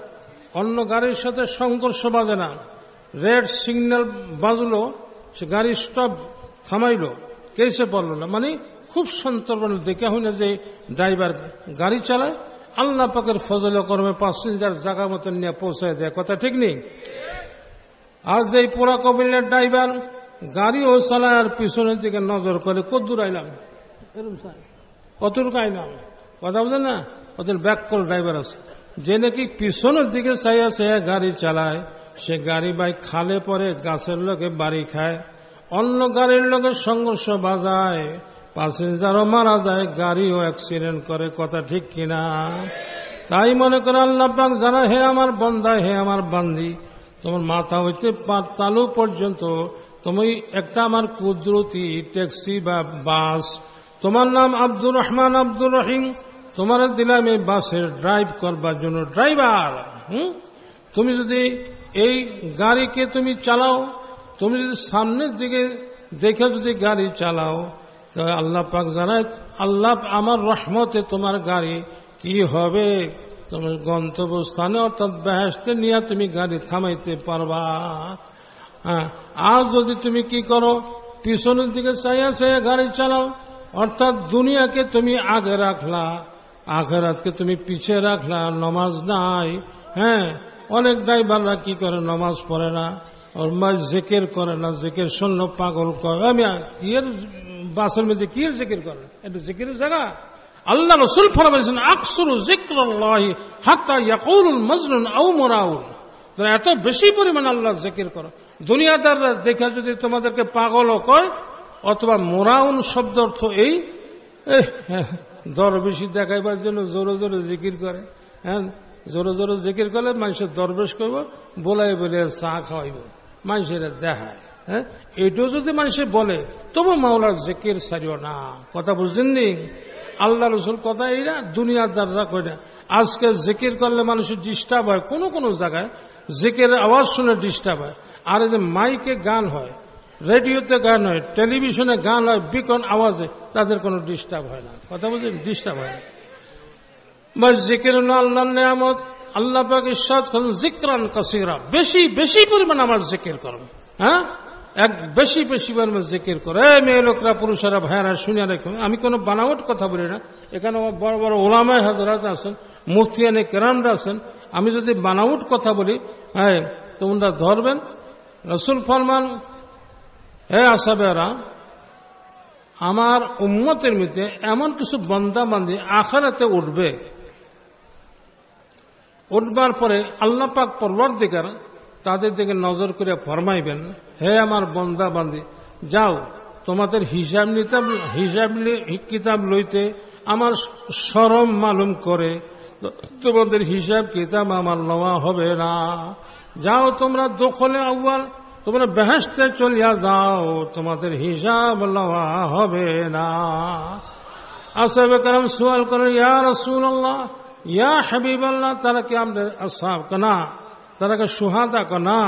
অন্য গাড়ির সাথে সংঘর্ষ বাজে না। রেড সিগন্যাল বাজলো, সে গাড়ি স্টপ থামাইল। কেসে পড়ল না। মানে খুব সন্তর্পণ দেখে হয় না যে ড্রাইভার গাড়ি চালায় আল্লাহ পাকের ফজল কর্মে প্যাসেঞ্জার জায়গা মতন নিয়ে পৌঁছায় দেয়। কথা ঠিক নেই? আর যে পোড়া কবিলের ড্রাইভার গাড়িও চালায় আর পিছনের দিকে নজর করে কত দূর আইলাম কতটুকু আইলাম? কথা বলছেন না? ওদের ব্যাক কল ড্রাইভার আছে। যে নাকি পিছনের দিকে চাইয়া চাইয়া গাড়ি চালায় সে গাড়ি বাইক খালে পরে গাছের লোকে বাড়ি খায় অন্য গাড়ির লোকের সংঘর্ষ বাজায়। প্যাসেঞ্জারও মারা যায়, গাড়িও অ্যাক্সিডেন্ট করে, কথা ঠিক কিনা? তাই মনে করে আল্লাহ পাক জানা, হে আমার বন্দা, হে আমার বান্দি, তোমার মাথা হইতে তালু পর্যন্ত তুমি একটা আমার কুদরতি ট্যাক্সি বা বাস, তোমার নাম আব্দুর রহমান আব্দুর রহিম, তোমার দিলাম এই বাসের ড্রাইভ করবার জন্য ড্রাইভার হুম? তুমি যদি এই গাড়িকে তুমি চালাও, তুমি যদি সামনের দিকে দেখে যদি গাড়ি চালাও তবে আল্লাহ পাক জানায়, আল্লাহ, আমার রহমতে তোমার গাড়ি কি হবে? তোমার গন্তব্যস্থানে অর্থাৎ বেহেস্তে নিয়ে তুমি গাড়ি থামাইতে পারবা। হ্যাঁ আর যদি তুমি কি করো, পিছনের দিকে চাইয়া চাইয়া গাড়ি চালাও, অর্থাৎ দুনিয়াকে তুমি আগে রাখলা, আখেরাতকে তুমি পিছিয়ে রাখলা, নমাজ নাই হ্যাঁ অনেক ড্রাইভাররা কি করে, নমাজ পড়ে না, ওর মাঝ জেকের করে না, জেকের শূন্য পাগল করে আমি ইয়ের বাসের মধ্যে কি জেকের করে? এটা জেকের জায়গা। আল্লাহ রসুল ফরমাইছেন আকসুরু জিক্রল্লাহ হাত্তা ইয়াকুলুল মজনুন আউ মোরাউল তোমরা এত বেশি পরিমাণ আল্লাহ জিকির করো। দুনিয়াদাররা দেখে যদি তোমাদেরকে পাগলও কয় অথবা মোরাউন শব্দ অর্থ এই হ্যাঁ, দরবেশি দেখাইবার জন্য জোরে জোরে জিকির করে। হ্যাঁ জোরে জোরে জিকির করলে মানুষের দরবেশ করব বলাই বলে চা খাওয়াইব। মানুষের দেখায় হ্যাঁ? এটাও যদি মানুষে বলে, তবু মাওলার জিকির সারিও না। কথা বুঝছেননি আল্লাহ রসুল কথা এইরা দুনিয়াদাররা কয় না আজকে জিকির করলে মানুষের ডিস্টার্ব হয়, কোনো কোনো জায়গায় জিকির আওয়াজ শুনে ডিস্টার্ব হয়। আর এই যে মাইকে গান হয়, রেডিওতে গান হয়, টেলিভিশনে গান হয় বিকন আওয়াজে, তাদের কোনো ডিস্টার্ব হয় না। কথা বুঝলেন ডিস্টার্ব হয় না। বা জিকির হলো আল্লাহর নিয়ামত। আল্লাহ পাক করেন জিক্রান কাসিরা। বেশি বেশি পরিমাণ আমার জিকির করো হ্যাঁ? এক বেশি বেশি পরিমাণ জিকির করে মেয়ে লোকরা, পুরুষেরা, ভাইয়ারা শুনে রেখো। আমি কোনো বানাওয়াট কথা বলি না। এখানে আমার বড় বড় ওলামায় হাজরাত আছেন মুফতিয়ানে কেরামরা আছেন। আমি যদি বানাউট কথা বলি হ্যাঁ তোমরা ধরবেন? রসুল ফরমান, হে আসাবেরা, আমার উম্মতের মধ্যে এমন কিছু বন্দা বান্দি আখারাতে উঠবে। উঠবার পরে আল্লাহ পাক পরবর দিকার তাদের দিকে নজর করে ফরমাইবেন, হে আমার বন্দা বান্দি, যাও, তোমাদের হিসাব নিতাব হিসাব কিতাব লইতে আমার সরম মালুম করে। তোমাদের হিসাব, কিতাব আমার লওয়া হবে না। যাও, তোমরা দখলে আউ্বাল তোমরা বেহেস্তে চলিয়া যাও, তোমাদের হিসাব লওয়া হবে না। আসাবে করম সওয়াল করেন, ইয়া রসুল আল্লাহ ইয়া হাবিব আল্লাহ তারা কি আমাদের আসাব কনা? তারা কে সুহাদা কনা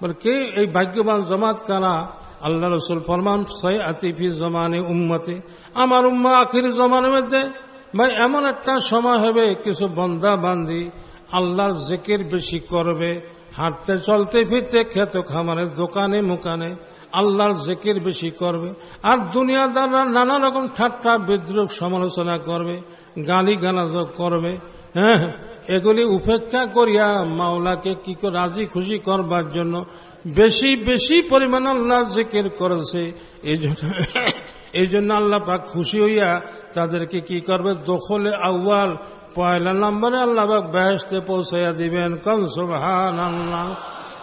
বলে কে এই ভাগ্যবান জমাত কারা? আল্লাহ রসুল ফরমান, সই আতিফি জমানে উম্মতে। আমার উম্মা আখির জমানের মধ্যে। ভাই, এমন একটা সময় হবে, কিছু বন্দা বান্দি আল্লাহর জেকের বেশি করবে, হাঁটতে চলতে ফিরতে খেত খামারে, দোকানে মুকানে আল্লাহর জেকের বেশি করবে, আর দুনিয়াদাররা নানা রকম ঠাট্টা, বিদ্রুপ সমালোচনা করবে, গালি গালাজ করবে হ্যাঁ। এগুলি উপেক্ষা করিয়া মাওলাকে কি রাজি খুশি করবার জন্য বেশি বেশি পরিমাণ আল্লাহ জিকির করেছে। এই জন্য আল্লাহ পাক খুশি হইয়া তাদেরকে কি করবে? দখলে আউয়াল, পয়লা নম্বরে আল্লাহ পাক ব্যস্তে পৌঁছাইয়া দিবেন। কন সুবহান আল্লাহ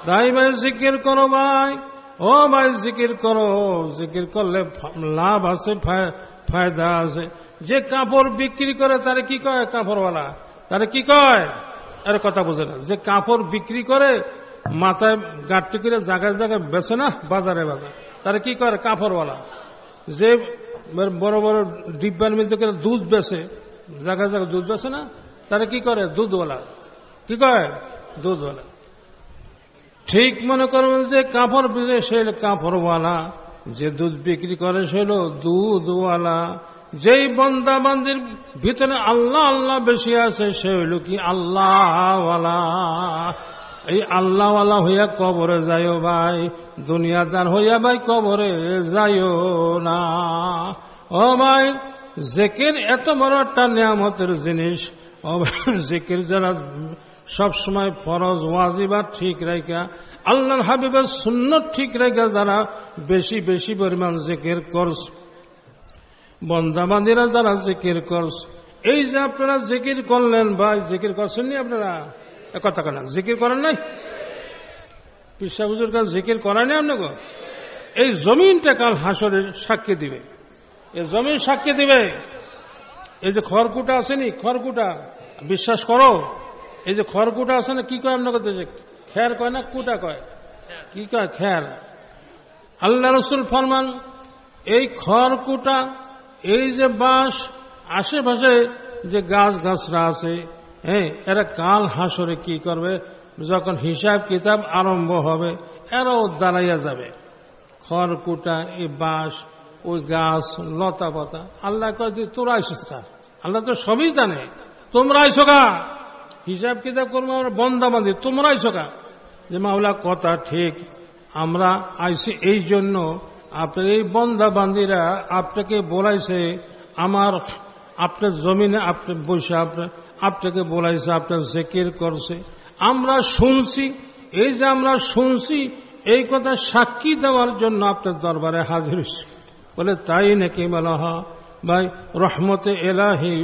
তাই ভাই জিকির করো ভাই। ও ভাই জিকির করো। জিকির করলে লাভ আছে ফায়- ফায়দা আছে। যে কাপড় বিক্রি করে তারে কি কয়? কাপড়ওয়ালা। তারে কি কয়? এর কথা বোঝে না। যে কাপড় বিক্রি করে মাথায় গাঁটটি করে জায়গায় জায়গায় বেছে না, বাজারে বাজার। তারা কি করে কাপড়ওয়ালা। যে বড় বড় ডিব্বার মধ্যে করে দুধ বেছে, জায়গায় জায়গায় দুধ বেছে না তারা কি করে? দুধওয়ালা। কি কয়? দুধওয়ালা। ঠিক মনে করবেন যে কাপড় বিজে সে কাপড়ওয়ালা। যে দুধ বিক্রি করে সে দুধওয়ালা। যেই বন্দা বান্দির ভিতরে আল্লাহ আল্লাহ বেশি আছে সে হইল কি আল্লাহওয়ালা। এই আল্লাহওয়ালা হইয়া কবরে যাইও ভাই, দুনিয়াদার হইয়া ভাই কবরে যাইও না। ও ভাই, জেকের এত বড় একটা নিয়ামতের জিনিস। ও জেকের যারা সবসময় ফরজ, ওয়াজিবা ঠিক রাখা আল্লাহর হাবিবের সুন্নত ঠিক রেখা যারা বেশি বেশি পরিমাণ জেকের করস বন্দাবান্দিরা যারা জিকির করস এই যে আপনারা জিকির করলেন ভাই, জিকির করছেননি আপনারা? কথা কেন জিকির করেন নাই? পিসা হুজুর কাল জিকির করায়নি আপনাকে এই জমিনটা কাল হাসরের সাক্ষী দিবে। এই জমিন সাক্ষী দিবে। এই যে খড়কুটা আসেনি খড়কুটা, বিশ্বাস করো, এই যে খড়কুটা আছে না, কি কয় আপনাকে খ্যার কয় না কুটা কয়? কি কয়? খ্যার আল্লাহ রসুল ফরমান, এই খড়কুটা এই যে বাঁশ, আশেপাশে যে গাছ গাছরা আছে হ্যাঁ এরা কাল হাসরে কি করবে? যখন হিসাব কিতাব আরম্ভ হবে, এরাও দাঁড়াইয়া যাবে। খড়কুটা এই বাঁশ ওই গাছ, লতা পাতা। আল্লাহ কয় যে, তোরা আইসিস কা আল্লাহ তো সবই জানে। তোমরা আইসো কা হিসাব কিতাব করব আমরা বন্দা বান্ধি তোমরা আইসো কা যে, মাওলা, কথা ঠিক, আমরা আইসি এই জন্য আপনার এই বন্ধা বান্দিরা আপনাকে বলাইছে, আমার আপনার জমিনে আপনি বসে আপনার আপনাকে বলাইছে, আপনার জেকির করছে। আমরা শুনছি, এই যে আমরা শুনছি, এই কথা সাক্ষী দেওয়ার জন্য আপনার দরবারে হাজির বলে, তাই নাকি বলা হয় ভাই, রহমতে এলাহি,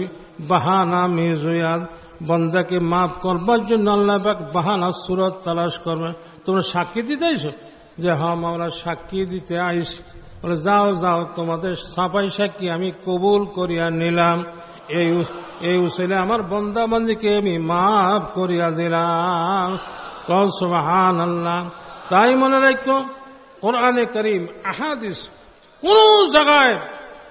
বাহানা মেজুয়াদ বন্দাকে মাফ করবার জন্য আল্লাহ বাহানা সুরত তালাশ করবে। তোমরা সাক্ষী দিতে আইসো যে হ্যাঁ আমরা সাক্ষী দিতে আইস। বলে, যাও যাও, তোমাদের সাফাই সাক্ষী আমি কবুল করিয়া নিলাম। এই এই উসেলে আমার বন্দা বন্দিকে আমি মাফ করিয়া দিলাম। কল সুবাহান আল্লাহ তাই মনে রাখো, কোরআনে করিম, আহাদিস, কোন জায়গায়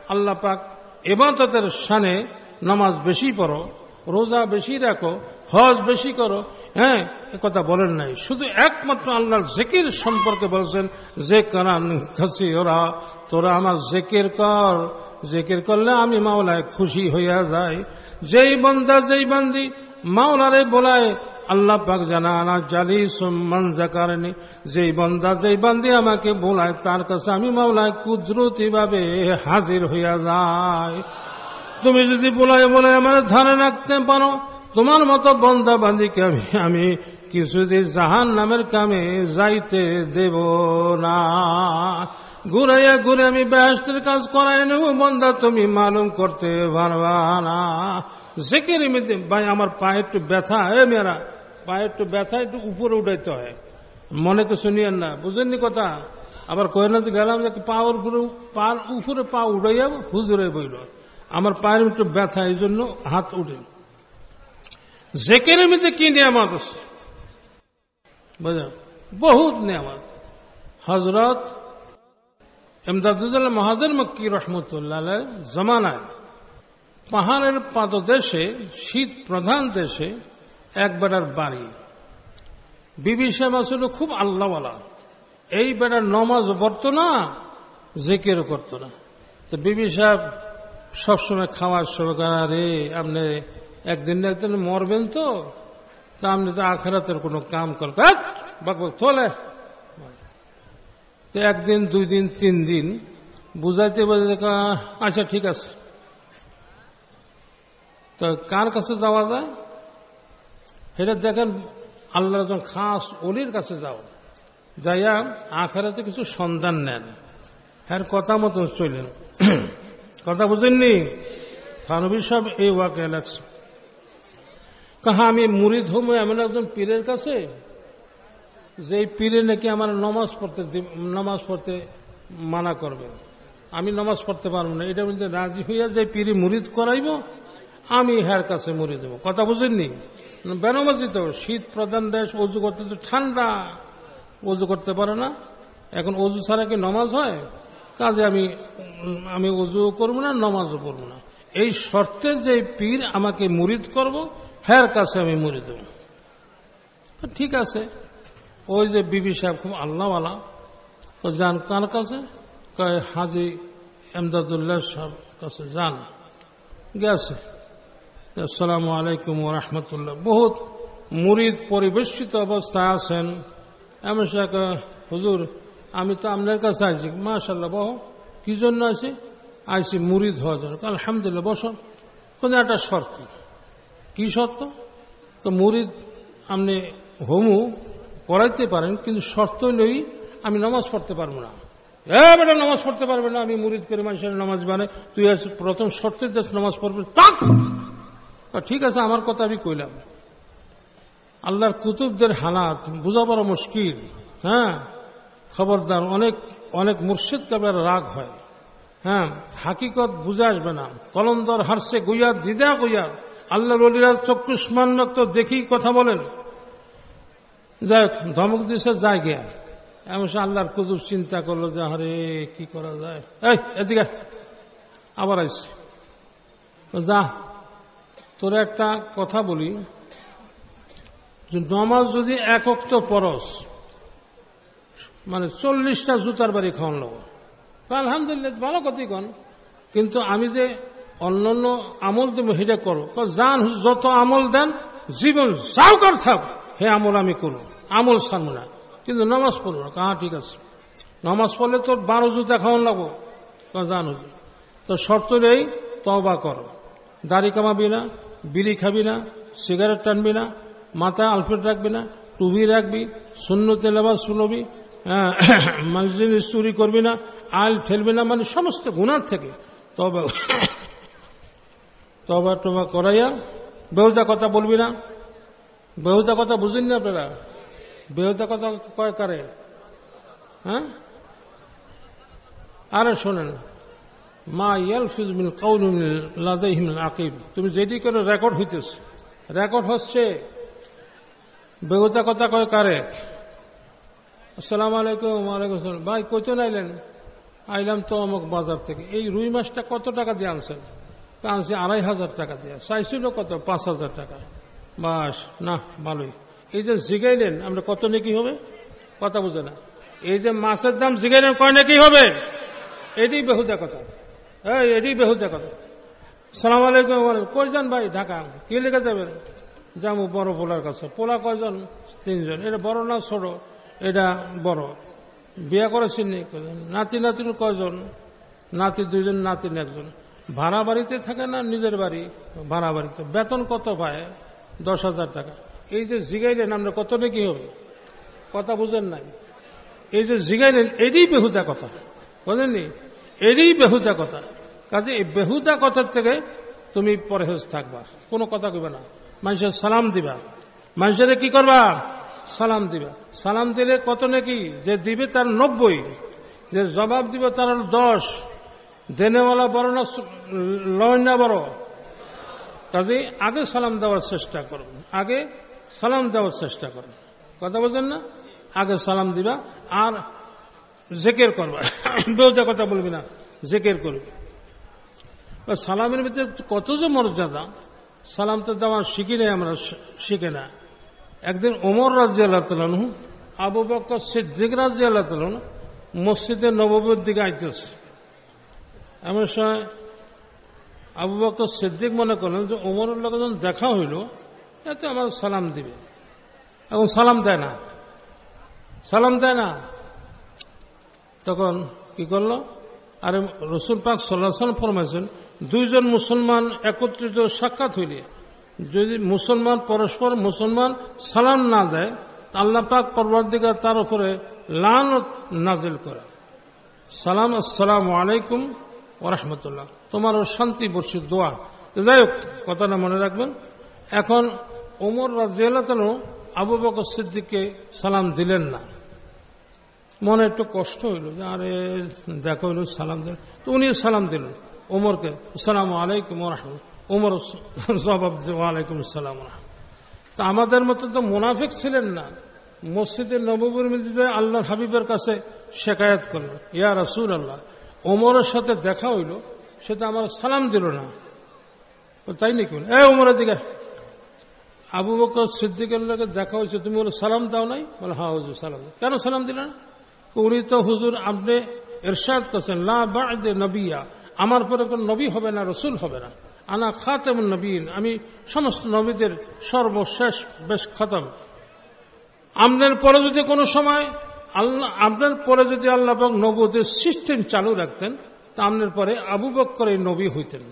আল্লাহ পাক এবাদতের সানে নামাজ বেশি পড়ো। রোজা বেশি রাখো হজ বেশি করো হ্যাঁ কথা বলেন নাই। শুধু একমাত্র আল্লাহর জেকির সম্পর্কে বলছেন, যে কারান খাসি ওরা, তোরা আমার জেকের কর। জেকের করলে আমি মাওলায় খুশি হইয়া যাই। যেই বন্দা, যেই বান্দি মাওলারে বলায়, আল্লাহ পাক জানা, আনা জালি সম্মান জাকারনি। যেই বন্দা, যেই বান্দি আমাকে বলায়, তার কাছে আমি মাওলায় কুদরতি ভাবে হাজির হইয়া যায় তুমি যদি বলায় বলে আমার ধারে রাখতে পারো, তোমার মতো বন্দা বান্দিকে আমি আমি কিছুদিন জাহান নামের কামে যাইতে দেব না। ঘুরাইয়া ঘুরে আমি ব্যস্তের কাজ করাই নেব, বন্দা তুমি মালুম করতে পারবা না। জেকের মধ্যে ভাই, আমার পায়ে একটু ব্যথা, এ মেয়েরা, পায়ে একটু ব্যথা, একটু উপরে উঠাইতে হয়। মনে তো শুনিয়েন না, বুঝেননি কথা? আবার কয়নাতে গেলাম যে পাওয়ার উপরে পার উপরে পা উঠাইয়া হুজুরে বইল। আমার পায়ের একটু ব্যথা, এই জন্য হাত উঠে জেকের মধ্যে কি নিয়ামত আছে? বুঝলেন? বহুত নিয়ামত। হজরত এমদাদুল্লাহ মহাজন মক্কি রহমতুল্লাহ জমানায় পাহাড়ের পাদদেশে, শীত প্রধান দেশে এক বেড়ার বাড়ি। বিবি সাহেব আসলে খুব আল্লাহওয়ালা। এই বেড়ার নমাজ পড়তো না জেকের করতো না। তো বিবি সাহেব সবসময় খাওয়ার সরকার রে আপনি একদিন না একদিন মরবেন তো। তা আপনি তো আখেরাতের কোনো কাম করবেন বাক তোলে তো একদিন, দুই দিন, তিন দিন বুঝাইতে বুঝাইতে আচ্ছা ঠিক আছে। তো কার কাছে যাওয়া যায়? সেটা দেখেন আল্লাহ যখন খাস অলির কাছে যাও। যাইয়া আখেরাতে কিছু সন্ধান নেন। হ্যাঁ কথা মতন চলেন কথা বুঝেননি? থানবী সব এই ওয়াকে লাগছে কাহা, আমি মুড়িদ হম এমন একজন পীরের কাছে? যে পীরে নাকি আমার নমাজ পড়তে নমাজ পড়তে মানা করবে। আমি নমাজ পড়তে পারব না। এটা বলতে রাজি হইয়া যে পীরে মুরিদ করাইব, আমি হ্যার কাছে মুড়ি দেবো কথা বুঝেননি? বেনামাজি তো, শীত প্রধান দেশ, অজু করতে তো ঠান্ডা, অজু করতে পারে না। এখন অজু ছাড়া কি নমাজ হয়? কাজে আমি আমি অজুও করব না, নমাজও করব না। এই শর্তে যে পীর আমাকে মুরিদ করব হ্যার কাছে আমি মুড়ি দেব ঠিক আছে। ওই যে বিবি সাহেব খুব আল্লাহওয়ালা তো যান কার কাছে? কয়, হাজি এমদাদুল্লাহ সাহেব কাছে যান। গেছে। আসসালামু আলাইকুম রহমতুল্লাহ। বহুত মুরিদ পরিবেষ্টিত অবস্থায় আছেন। এমন সাহেব হুজুর আমি তো আপনার কাছে আছি মাশাল্লাহ বহ, কি জন্য আছি আইসি মুরিদ হওয়ার জন্য। আলহামদুলিল্লাহ, বস। কোনো একটা শর্ত। কি শর্ত? তো মুরিদ আপনি হোমু করাইতে পারেন, কিন্তু শর্ত হইলেই আমি নামাজ পড়তে পারব না। বেটা, নামাজ পড়তে পারবে না, আমি মুরিদ করে মানুষের নামাজ মানে তুই আস প্রথম শর্তের দেশ নামাজ পড়বে ঠিক আছে, আমার কথা আমি কইলাম। আল্লাহর কুতুবদের হালাত বোঝা বড় মুশকিল হ্যাঁ? খবরদার, অনেক অনেক মুর্শিদ কাবের রাগ হয়। হ্যাঁ হাকিকত বুঝে আসবে না। কলন্দর হারসে গুইয়ার দিদা গুইয়ার আল্লাহ রলিরা চক্ষুষ্মান তো দেখি কথা বলেন। যাই হোক, ধমক দিছে, যায় গিয়া। এমন আল্লাহর কুতুব চিন্তা করল যে, আরে, কি করা যায়? এই, এদিকে আবার আইসে যা, তোর একটা কথা বলি। যে, নমাজ যদি একক তো পরস মানে চল্লিশটা জুতার বাড়ি খাওয়ান লোক আলহামদুলিল্লাহ, ভালো কথাই কন। কিন্তু আমি যে অন্যান্য আমল তুমি সেটা করো জান যত আমল দেন, জীবন যাও কর থাক, হে আমল আমি করব আমল ছাড়ব না। কিন্তু নামাজ পড়ব না। কাহা, ঠিক আছে। নামাজ পড়লে তোর বারো জুতা খাওয়ান লাগবো জান তো শর্ত নেই তবা করো। দাড়ি কামাবি না, বিড়ি খাবি না, সিগারেট টানবি না, মাথায় আলফেট রাখবি না টুবি রাখবি শূন্য তেলাবাস শুনবি মানুষ চুরি করবি না, আল ঠেলবি না মানে সমস্ত গুণার থেকে। তবে, তবা টবা করাইয়া, বেহুদা কথা বলবি না। বেহুদা কথা বুঝেন না আপনারা? বেহুদা কথা কয় কারে? হ্যাঁ? আরে শোনেন, মা মিন কাউল লাদাইহিম আকিব। তুমি যেটি করে রেকর্ড হইতেছে। রেকর্ড হচ্ছে, বেহুদা কথা কয় কারে? আসসালামু আলাইকুম, ওয়ালাইকুম আসসালাম। ভাই কইতে নাইলেন আইলাম তো অমুক বাজার থেকে। এই রুই মাছটা কত টাকা দিয়ে আনছেন? আনছি আড়াই হাজার টাকা দিয়ে। চাইছিল কত? পাঁচ হাজার টাকা। বাস, না, ভালোই। এই যে জিগাইলেন, আমরা কত নাকি হবে? কথা বুঝে না। এই যে মাছের দাম জিগাইলেন, কয় নাকি হবে? এটি বেহুদা কথা। হ্যাঁ এটি বেহুদা কথা। সালাম আলাইকুম কই যান ভাই? ঢাকা। কি লেগে যাবেন? যাব বড় পোলার কাছে। পোলা কয়জন? তিনজন। এটা বড় না ছোট? এটা বড়। বিয়ে করেছেন নি নাতি নাতিন কয়জন? নাতি দুইজন নাতিন একজন। ভাড়া বাড়িতে থাকে না নিজের বাড়ি? ভাড়া বাড়িতে। বেতন কত পায় দশ হাজার টাকা। এই যে জিগাইলেন আমরা কত নাকি হবে? কথা বুঝেন নাই। এই যে জিগাইলেন, এরই বেহুদা কথা। বুঝেননি এরই বেহুদা কথা। কাজে এই বেহুদা কথার থেকে তুমি পরহেজ থাকবা। কোনো কথা কইবে না। মানুষের সালাম দিবা। মানুষের কি করবা? সালাম দিবে। সালাম দিলে কত নাকি? যে দিবে তার নব্বই। যে জবাব দিবে তার দশ। দেনেওয়ালা বড় না লয় না বড়? কাজে আগে সালাম দেওয়ার চেষ্টা করুন। আগে সালাম দেওয়ার চেষ্টা করুন। কথা বলছেন না? আগে সালাম দিবা আর জেকের করবা। বেউজা কথা বলবি না, জেকের করবি। সালামের ভিতরে কত যে মর্যাদা। সালাম তো দেওয়া শিখি নাই আমরা শিখে না। একদিন ওমর রাজি আল্লাহ আবু বকর সিদ্দিক রাজি আল্লাহ মসজিদে নববীর দিকে আইতেছে। এমন সময় আবু বকর সিদ্দিক মনে করলেন যে ওমরের লোক যখন দেখা হইল এতে আমার সালাম দিবে। এখন সালাম দেয় না। সালাম দেয় না। তখন কি করল? আরে রসুল পাক সাল্লাহ ফরমাইছেন, দুইজন মুসলমান একত্রিত সাক্ষাৎ হইলে যদি মুসলমান পরস্পর মুসলমান সালাম না দেয় আল্লাহ পাক পরবর্তীকা তার উপরে লান নাজিল করে। সালাম, আসসালাম আলাইকুম ওরহমতুল্লাহ তোমারও শান্তি, বসে দোয়া। যাই হোক, কথাটা মনে রাখবেন, এখন ওমর রাজিয়াল আবু বকর সিদ্দিককে সালাম দিলেন না। মনে একটু কষ্ট হইল যে, আরে দেখা হইল সালাম দিলেন। তো উনি সালাম দিলেন ওমরকে সালাম আলাইকুম রহমান ওমর জবাব ওয়ালাইকুম সালাম তা আমাদের মতো তো মোনাফিক ছিলেন না। মসজিদের নববীর মধ্যে আল্লাহ হাবিবের কাছে শেখায়াত করল। ইয়া রসুল আল্লাহ ওমরের সাথে দেখা হইল সেটা আমার সালাম দিল না। তাই নাকি? এ ওমরের দিকে। আবু বকর সিদ্দিকের লোকে দেখা হয়েছে, তুমি বলো সালাম দাও নাই? বলে হা হুজুর, সালাম কেন সালাম দিলে না? উনি তো হুজুর, আপনি এরশাদ করছেন, লা বাদে নবিয়া। আমার পরে কোন নবী হবে না, রসুল হবে না। আনা খাতেম নবীন, আমি সমস্ত নবীদের সর্বশেষ, বেশ খতম। আপনার পরে যদি কোনো সময় আল্লাহ আপনার পরে যদি আল্লাহ নবদের সিস্টেম চালু রাখতেন, তা আপনার পরে আবু বক্কর নবী হইতেন।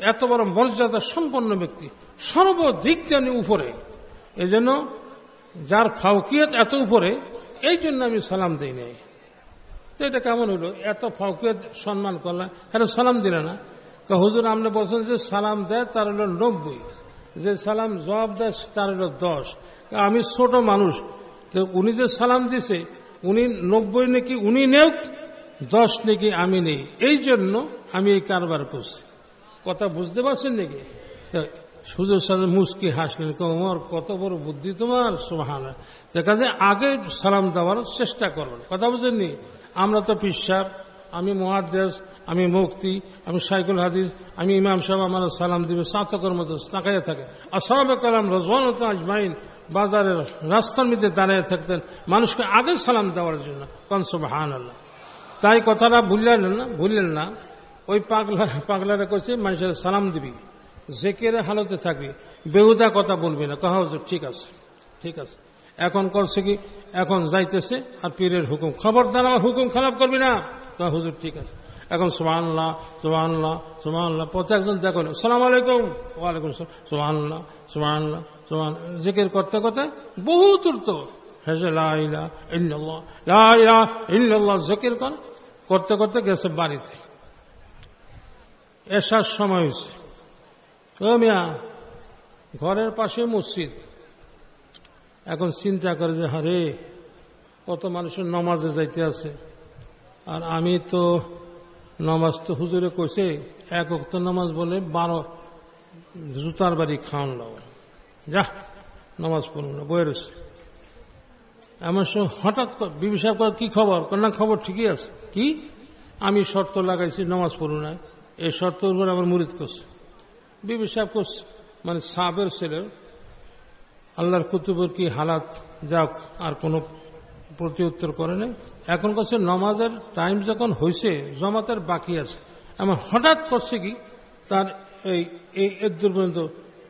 এত বড় মর্যাদা সম্পন্ন ব্যক্তি, সর্বদিক জানি উপরে। এজন্য যার ফাউকিয়ত এত উপরে, এই জন্য আমি সালাম দিই নাই। এটা কেমন হলো এত ফাউকিয়ত সম্মান করলাম হ্যাঁ সালাম দিলে না? হুজুর আপনি বলছেন যে সালাম দেয়, তার হলো নব্বই। যে সালাম জবাব দেয়, তার হলো দশ। আমি ছোট মানুষ, তো উনি যে সালাম দিছে, উনি নব্বই নাকি উনি নেও দশ নাকি আমি নেই। এই জন্য আমি এই কারবার করছি। কথা বুঝতে পারছেন নাকি? সুযোগ সাথে মুস্কি হাসলেন ওমর, কত বড় বুদ্ধি তোমার সোহানা দেখা যায় আগে সালাম দেওয়ার চেষ্টা করবেন কথা বুঝেননি? আমরা তো পিসাব আমি মহাদেশ আমি মুক্তি আমি সাইকুল হাদিস, আমি ইমাম সাহেব আমার সালাম দিবে সাতকের মতো তাকাইয়া থাকে। সালামে কালাম রজওয়ান আজমাইন বাজারের রাস্তার মধ্যে দাঁড়িয়ে থাকতেন, মানুষকে আগে সালাম দেওয়ার জন্য। কনসবাহান আল্লাহ তাই কথাটা ভুললেন না ভুললেন না। ওই পাগলা, পাগলারা করছে মানুষের সালাম দিবি যে জেকের হালতে থাকবি। বেহুদা কথা বলবি না। কহা ঠিক আছে ঠিক আছে। এখন করছে কি? এখন যাইতেছে আর পীরের হুকুম। খবরদার আমার হুকুম খারাপ করবি না। কহ হুজুর, ঠিক আছে। এখন সুবাহান্লাহ সুবাহান্লাহ সুবাহান্লাহ প্রত্যেকজন দেখো সালাম আলাইকুম। ওয়ালাইকুম সুবাহান্লাহ সুবাহান্লাহ সুবাহান জিকির করতে করতে বহুত উঠত হেসে লাইলা জিকির কর, করতে করতে গেছে বাড়িতে। এসার সময় হয়েছে। ও মিয়া, ঘরের পাশে মসজিদ। এখন চিন্তা করে যে, হারে, কত মানুষের নমাজে যাইতে আছে। আর আমি তো নমাজ তো হুজুরে কইছে, এক অক্ত নামাজ বলে বারো জুতার বাড়ি খাওয়ান লাও। যা, নমাজ পড়ুন না বইয়ের এমন সময় হঠাৎ বিবি সাহেব কি খবর? কন্যা খবর ঠিকই আছে। কি? আমি শর্ত লাগাইছি, নমাজ পড়ু না। এই শর্ত উপর আমার মুরিদ করছে। বিবি সাহেব করছে মানে সাবের ছেলের, আল্লাহর কুতুবের কি হালাত? যাক, আর কোনো প্রতি উত্তর করে নাই এখন করছে নমাজের টাইম যখন হয়েছে জমাতের বাকি আছে। এমন হঠাৎ করছে কি, তার এই এই পর্যন্ত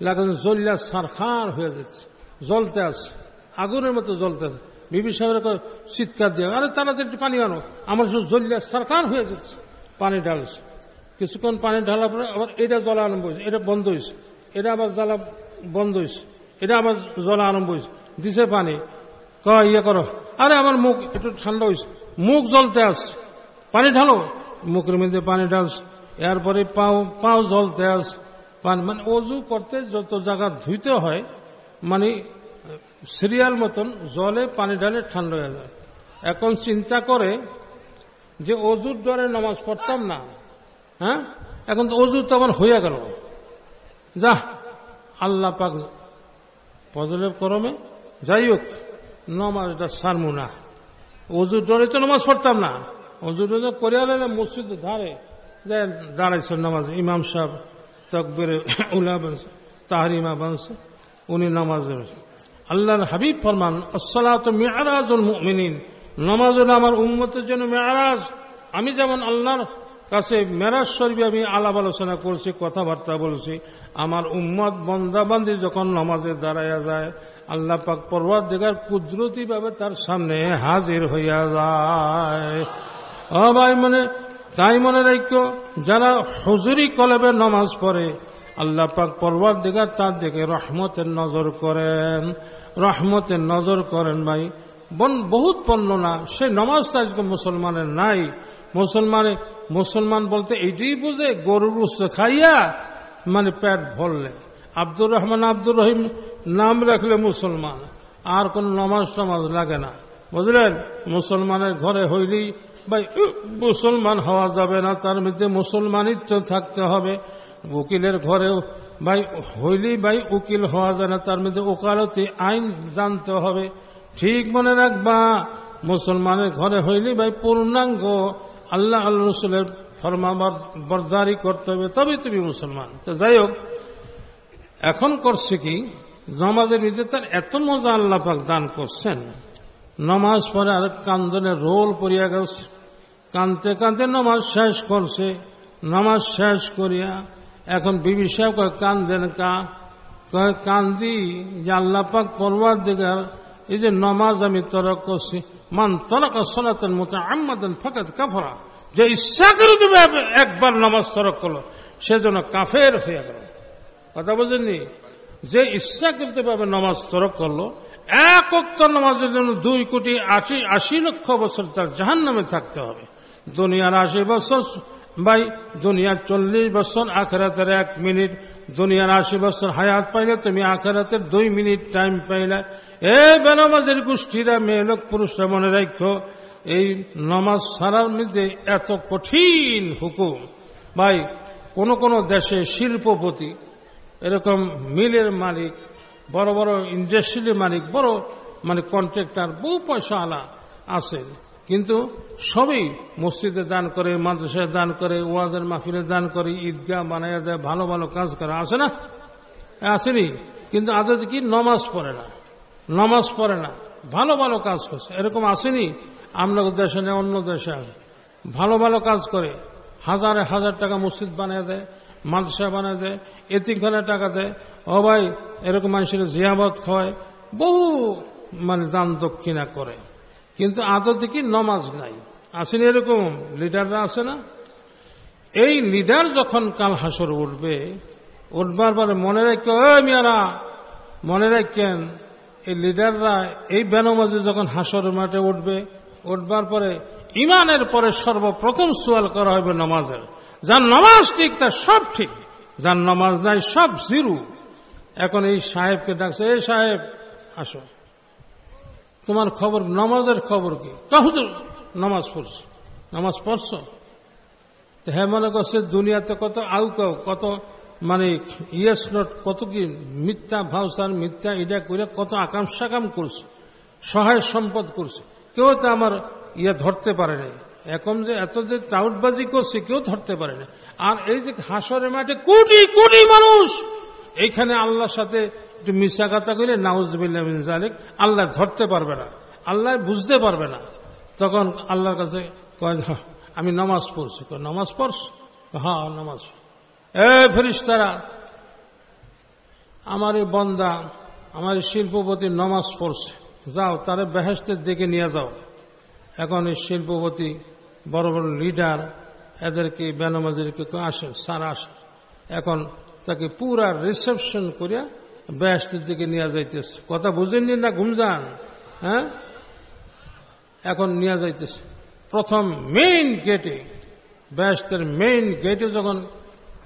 লাগানো জল্লা সারখার হয়ে যাচ্ছে, জ্বলতে আছে, আগুনের মতো জ্বলতে আছে। বিবি সাহেবের চিৎকার দিয়ে, আরে তাড়াতাড়ি পানি আনো, আমার সব জল্লা সারখার হয়ে যাচ্ছে, পানি ঢালছে। কিছুক্ষণ পানি ঢালার পরে আবার এটা জ্বলা আরম্ভ হয়েছে, এটা বন্ধ হয়েছে, এটা আবার জ্বালা বন্ধ হয়েছে, এটা আবার জ্বলা আরম্ভ হয়েছে, দিছে পানি ইয়ে করো। আরে, আমার মুখ একটু ঠান্ডা হয়েছে মুখ জ্বলতে আসছে। পানি ঢালো। মুখের মধ্যে পানি ঢালছে। এরপরে পাও পাও জ্বলতে পানি মানে অজু করতে যত জায়গা ধুইতে হয় মানে সিরিয়াল মতন জলে পানি ঢালে ঠান্ডা হয়ে যায়। এখন চিন্তা করে যে অজুর দ্বারে নামাজ পড়তাম না। হ্যাঁ? এখন তো অজু তো আমার হইয়া গেল। যা, আল্লাহ পাক ফজলের করমে যাই হোক। নমাজটা সারমু না। অজুর ডরে তো নমাজ পড়তাম না। অজুর ডরে করে আলে মসজিদ ধারে যে দাঁড়াইছে নামাজ, ইমাম সাহেব, তকবের উলা বানছে, তাহারিমা বানছে, উনি নামাজ আল্লাহর হাবিব ফরমান, আসসালাত মেয়ারাজুল নমাজ আমার উম্মতের জন্য মেয়ারাজ আমি যেমন আল্লাহর কাছে মেরাজ শরীফ আমি আলাপ আলোচনা করছি, কথাবার্তা বলছি। আমার উম্মত বন্দাবান্দি যখন নমাজে দাঁড়াইয়া যায়, আল্লাহ পাক পর্বত দেখার কুদরতি ভাবে তার সামনে হাজির হইয়া যায়। ও ভাই মানে তাই মনে রাখো যারা হুজুরি কলেবে নমাজ পড়ে, আল্লাহ পাক পর্বত দেখার তার দিকে রহমতের নজর করেন। রহমতের নজর করেন ভাই। বন, বহুত বর্ণনা, সে নমাজটা আজকে মুসলমানের নাই। মুসলমানে, মুসলমান বলতে এইটাই বুঝে, গরুর উৎস খাইয়া মানে পেট ভরলে। আব্দুর রহমান, আব্দুর রহিম নাম রাখলে মুসলমান, আর কোন নমাজ টমাজ লাগে না। বুঝলেন? মুসলমানের ঘরে হইলেই, ভাই মুসলমান হওয়া যাবে না, তার মধ্যে মুসলমানিত্ব থাকতে হবে। উকিলের ঘরেও, ভাই, হইলেই ভাই, উকিল হওয়া যায় না, তার মধ্যে ওকালতি আইন জানতে হবে। ঠিক মনে রাখবা, মুসলমানের ঘরে হইলেই ভাই, পূর্ণাঙ্গ আল্লাহ আল্লাহ রসুলের ফরমা বরদারি করতে হবে তবে তুমি মুসলমান। তো যাই হোক, এখন করছে কি নমাজের মধ্যে তার এত মজা আল্লাহ পাক দান করছেন। নমাজ পরে আর কান্দনে রোল পড়িয়া গেছে। কানতে কানতে নমাজ শেষ করছে। নমাজ শেষ করিয়া এখন বিবি সাহেব কান্দেন কা? কান্দি যে আল্লাহ পাক পরবার দিকে এই যে নমাজ আমি তরক করছি। মান তরক সনাতন মতো আম্মাদান ফকাত কাফরা। যে ইচ্ছা করে একবার নমাজ তরক করল, সে যেন কাফের হয়ে গেল। কথা বুঝেননি? যে ইচ্ছা করতে পারবে নমাজ তরক করল, এক অক্ত নামাজের জন্য দুই কোটি আশি আশি লক্ষ বছর তার জাহান নামে থাকতে হবে। দুনিয়ার আশি বছর, ভাই, দুনিয়ার চল্লিশ বছর, আখেরাতের এক মিনিট দুনিয়ার আশি বছর হায়াত পাইলে তুমি আখেরাতের দুই মিনিট টাইম পাইলে। এ বেনামাজের গোষ্ঠীরা, মেয়ে লোক, পুরুষরা মনে রাখো এই নমাজ সারার মধ্যে এত কঠিন হুকুম। ভাই, কোন কোন দেশে শিল্পপতি, এরকম মিলের মালিক, বড় বড় ইন্ডাস্ট্রির মালিক, বড় মানে কন্ট্রাক্টর বহু পয়সা আলা আছে। কিন্তু সবই মসজিদে দান করে, মাদ্রাসায় দান করে, ওয়াজের মাহফিলে দান করে, ঈদগাহ বানাইয়া দেয়, ভালো ভালো কাজ করে। আসে না? আসেনি। কিন্তু আদত কি? নমাজ পড়ে না। নমাজ পড়ে না। ভালো ভালো কাজ করছে। এরকম আসেনি? আমরা দেশে নেই, অন্য দেশে আসে। ভালো ভালো কাজ করে। হাজারে হাজার টাকা মসজিদ বানিয়ে দেয়, মাদ্রাসা বানিয়ে দেয় এতিমখানে টাকা দেয়। ও ভাই, এরকম মানুষের জিয়াবত খাওয়ায় বহু মানে দান দক্ষিণা করে। কিন্তু আদতে কি নমাজ নাই। আসেনি এরকম? লিডাররা আছে না? এই লিডার যখন কাল হাসর উঠবে উঠবার পরে মনে রাখে ও মিয়ারা, মনে রাখেন, এই লিডাররা এই বেনমাজে যখন হাসর মাঠে উঠবে, উঠবার পরে ইমানের পরে সর্বপ্রথম সোয়াল করা হবে নামাজের। যার নামাজ ঠিক, তার সব ঠিক। যার নামাজ নাই, সব জিরু। এখন এই সাহেবকে ডাকছে এই সাহেব, আসো। তোমার খবর, নামাজের খবর কি? কাহুদুর নামাজ পড়ছ। নামাজ পড়ছ? হ্যাঁ মনে করছে দুনিয়াতে কত আউকাও কত মানে ইয়েস নট কত কি মিথ্যা ভাউসার মিথ্যা এটা করে কত আকাম সাকাম করছে, সহায় সম্পদ করছে। কেউ তো আমার ইয়ে ধরতে পারে নাই। এখন যে এত যে টাউটবাজি করছে, কেউ ধরতে পারে না আর এই যে হাসরের মাঠে কোটি কোটি মানুষ, এইখানে আল্লাহর সাথে একটু মিশাগাতা করে নাউজবিল্লাহ আল্লাহ ধরতে পারবে না। আল্লাহ বুঝতে পারবে না। তখন আল্লাহর কাছে কয় "হ্যাঁ, আমি নামাজ পড়ছি। কয়, নামাজ পড়ছ? হ্যাঁ নামাজ এ ফেরিস্তারা আমার এই বন্দা আমার শিল্পপতি নামাজ পড়ছে। যাও তারা বেহেস্তের দিকে নিয়ে যাও। এখন এই শিল্পপতি বড় বড় লিডার এদেরকে বেনামাজিরকে আসে স্যার আসে। এখন তাকে পুরা রিসেপশন করিয়া বেহেস্তের দিকে নিয়ে যাইতেছে। কথা বুঝেননি না ঘুমজান হ্যাঁ? এখন নিয়ে যাইতেছে। প্রথম মেইন গেটে বেহেস্তের মেইন গেটে যখন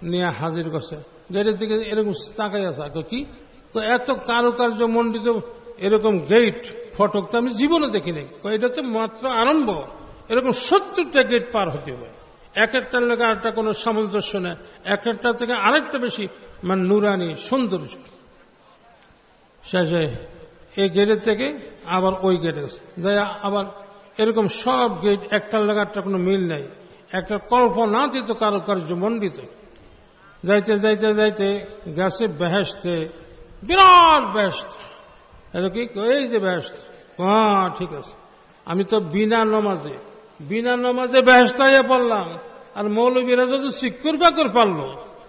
নিয়ে হাজির করছে গেটের দিকে এরকম তাকাই আছে। কি? তো এত কারুকার্য মণ্ডিত এরকম গেট ফটক তো আমি জীবনে দেখিনি এটা তো মাত্র আরম্ভ। এরকম সত্তরটা গেট পার হতে হবে। এক একটার লেগে আরেকটা কোনো সামঞ্জস্য নেই। এক একটা থেকে আরেকটা বেশি। মানে নুরানি সৌন্দর্য শেষে এই গেটের থেকে আবার ওই গেটে যাই আবার এরকম সব গেট একটার লেগে একটা কোনো মিল নেই। একটা কল্পনাতীত কারুকার্য মণ্ডিত। যাইতে যাইতে যাইতে গেছে বেহেস্তে বিরাট ব্যস্ত এটা কি? এই যে ব্যস্ত হ্যাঁ ঠিক আছে। আমি তো বিনা নমাজে বিনা নমাজে বেহেস্তাইয়া পড়লাম। আর মৌলবীরা যদি সিক্কুর বাকর পারল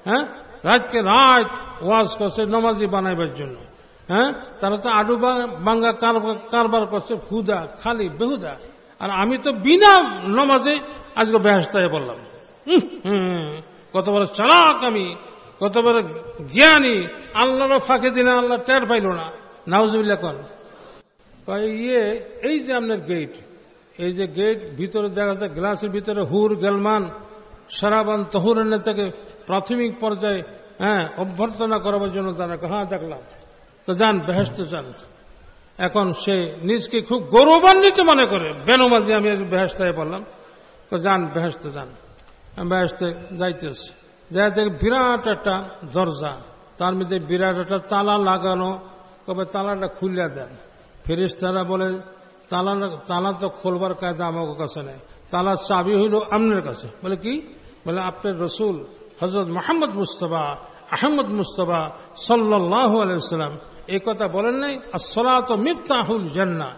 হ্যাঁ? রাতকে রাত ওয়াজ করছে নমাজি বানাইবার জন্য। হ্যাঁ? তারা তো আডু বাঙ্গা কারবার করছে, হুদা, খালি, বেহুদা। আর আমি তো বিনা নমাজে আজকে বেহেস্তায় বললাম। কত বড় চালাক আমি, কত বড় জ্ঞানী। আল্লাহরও ফাঁকে দিনে আল্লাহ টের পাইল না। নাউজুবিল্লা কয় ইয়ে এই যে আপনার গেট এই যে গেট ভিতরে দেখা যায় গ্লাসের ভিতরে হুর, গেলমান, সারাবান, তহুরের নেতাকে প্রাথমিক পর্যায়ে হ্যাঁ অভ্যর্থনা করাবার জন্য তারা হ্যাঁ দেখলাম। তো যান বেহেস্ত যান। এখন সে নিজকে খুব গৌরবান্বিত মনে করে। বেনমাজি আমি বেহেস্তায় বললাম, তো যান বেহেস্ত যান। বেহেস্তে যাইতেছে যাই দেখে বিরাট একটা দরজা। তার মধ্যে বিরাট একটা তালা লাগানো কবে তালাটা খুলিয়া দেন। ফেরিস তারা বলে, তালা তালা তো খোলবার কায়দা আমার কাছে নেই। তালার চাবি হইল আমনের কাছে। বলে, কি? বলে, আপনার রসুল হজরত মোহাম্মদ মুস্তফা, আহমদ মুস্তফা সাল্লাহ আলাইসাল্লাম এই কথা বলেন নাই আসলাত মিফতাহুল জান্না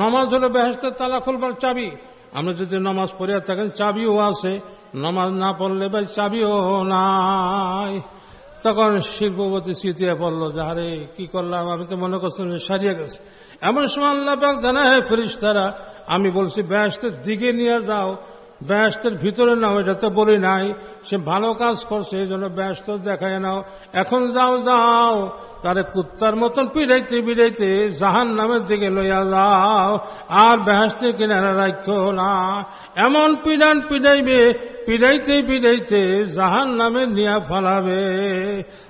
নামাজ হলো বেহেস্তের তালা খুলবার চাবি। আমরা যদি নামাজ পড়িয়া থাকেন, চাবিও আছে। নামাজ না পড়লে ভাই চাবিও নাই। তখন শিল্পপতি স্মৃতিয়া বলল, যে আরে কি করলাম? আমি তো মনে করছিলাম সারিয়ে গেছে। এমন সময় আল্লাহ জানা হে ফেরিস্তারা আমি বলছি ব্যস্তের দিকে নিয়ে যাও। ব্যস্তের ভিতরে নাও, এটা তো বলি নাই। সে ভালো কাজ করছে এই জন্য ব্যস্ত, দেখায় নাও। এখন যাও যাও, তারে কুত্তার মতন পিড়াইতে পিড়াইতে জাহান নামের দিকে লইয়া যাও। আর ব্যস্তের কিনারা রাখো না। এমন পিড়ান পিড়াইবে, পিড়াইতে পিড়াইতে জাহান নামে নিয়া ফেলাবে।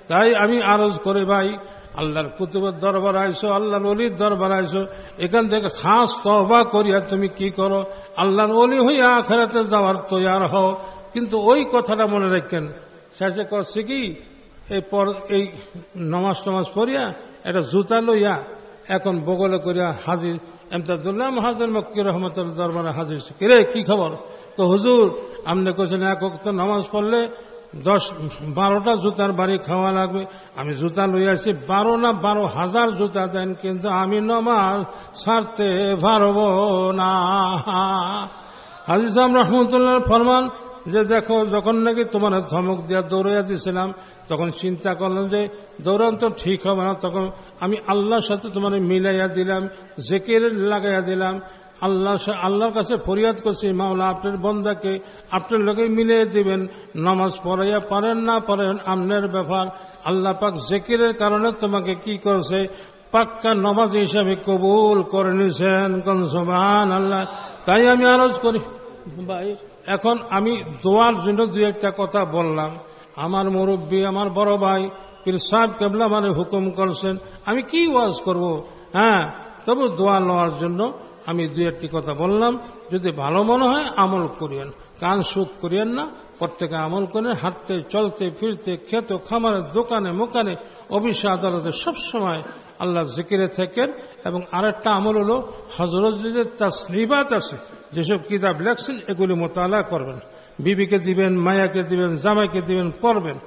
তাই আমি আরজ করে ভাই আল্লাহর কুতুবের দরবার আইসো আল্লাহর অলির দরবার আইসো এখান থেকে খাস তহবা করিয়া তুমি কি করো? আল্লাহর অলি হইয়া আখেরাতে যাওয়ার তৈয়ার হও। কিন্তু ওই কথাটা মনে রাখেন, শেষে করছে কি? এই পর, এই নমাজ টমাজ পড়িয়া একটা জুতা লইয়া এখন বগলে করিয়া হাজির। এমতাদুল্লাহ মহাজন মক্কি রহমতুল্লাহ দরবারে হাজির কিরে, কি খবর? তো হুজুর আপনি কোছেন এক নামাজ পড়লে দশ, বারোটা জুতার বাড়ি খাওয়া লাগবে। আমি জুতা লই আসি, বারো না বারো হাজার জুতা দেন, কিন্তু আমি নমাজ ছাড়তে পারব না। হাজির সাহেব রহমতুল্লাহ ফরমান, যে দেখো, যখন নাকি তোমার ধমক দিয়া দৌড়াইয়া দিয়েছিলাম তখন চিন্তা করলাম যে দৌড়ান তো ঠিক হবে না, তখন আমি আল্লাহর সাথে তোমার মিলাইয়া দিলাম, জেকের লাগাইয়া দিলাম। আল্লাহ আল্লাহর কাছে ফরিয়াদ করছি, মাওলা আপনার বন্দাকে আপনার লোকে মিলিয়ে দিবেন। নামাজ পড়াইয়া পারেন না পারেন আমনের ব্যাপার। আল্লাহ পাক জেকিরের কারণে তোমাকে কি করছে? পাক্কা নমাজ হিসাবে কবুল করে নিছেন কনসমান আল্লাহ তাই আমি আরজ করি, ভাই, এখন আমি দোয়ার জন্য দু একটা কথা বললাম। আমার মুরব্বী, আমার বড় ভাই সাহেব কেবলা মানে হুকুম করছেন, আমি কি ওয়াজ করব? হ্যাঁ তবু দোয়া নেওয়ার জন্য আমি দু একটি কথা বললাম, যদি ভালো মনে হয়, আমল করিয়েন। কান সুখ করিয়েন না, প্রত্যেকে আমল করেন, হাঁটতে, চলতে, ফিরতে, খেতে, খামারে, দোকানে, মোকানে, অফিসে, আদালতে, সবসময় আল্লাহ জিকিরে থাকেন। এবং আরেকটা আমল হলো হজরত তার স্নিবাত আছে, যেসব কিতাব লেখছেন, এগুলি মোতালা করবেন। বিবিকে দিবেন, মায়াকে দিবেন, জামাইকে দিবেন, পড়বেন।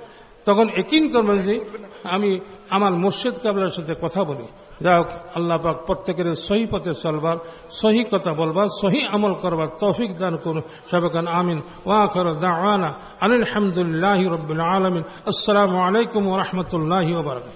তখন একিন করবেন যে, আমি আমার মসজিদ কাবলার সাথে কথা বলি। যাই হোক আল্লাহ পাক প্রত্যেকের সহি পথে চলবার, সহি কথা বলবার, সহি আমল করবার তৌফিক দান করুন। সবাইকান আমিন। ওয়াখর দাওয়ানা আনিল হামদুলিল্লাহ রবিল আলমিন। আসসালামু আলাইকুম রহমতুল্লাহ ওবরাকাত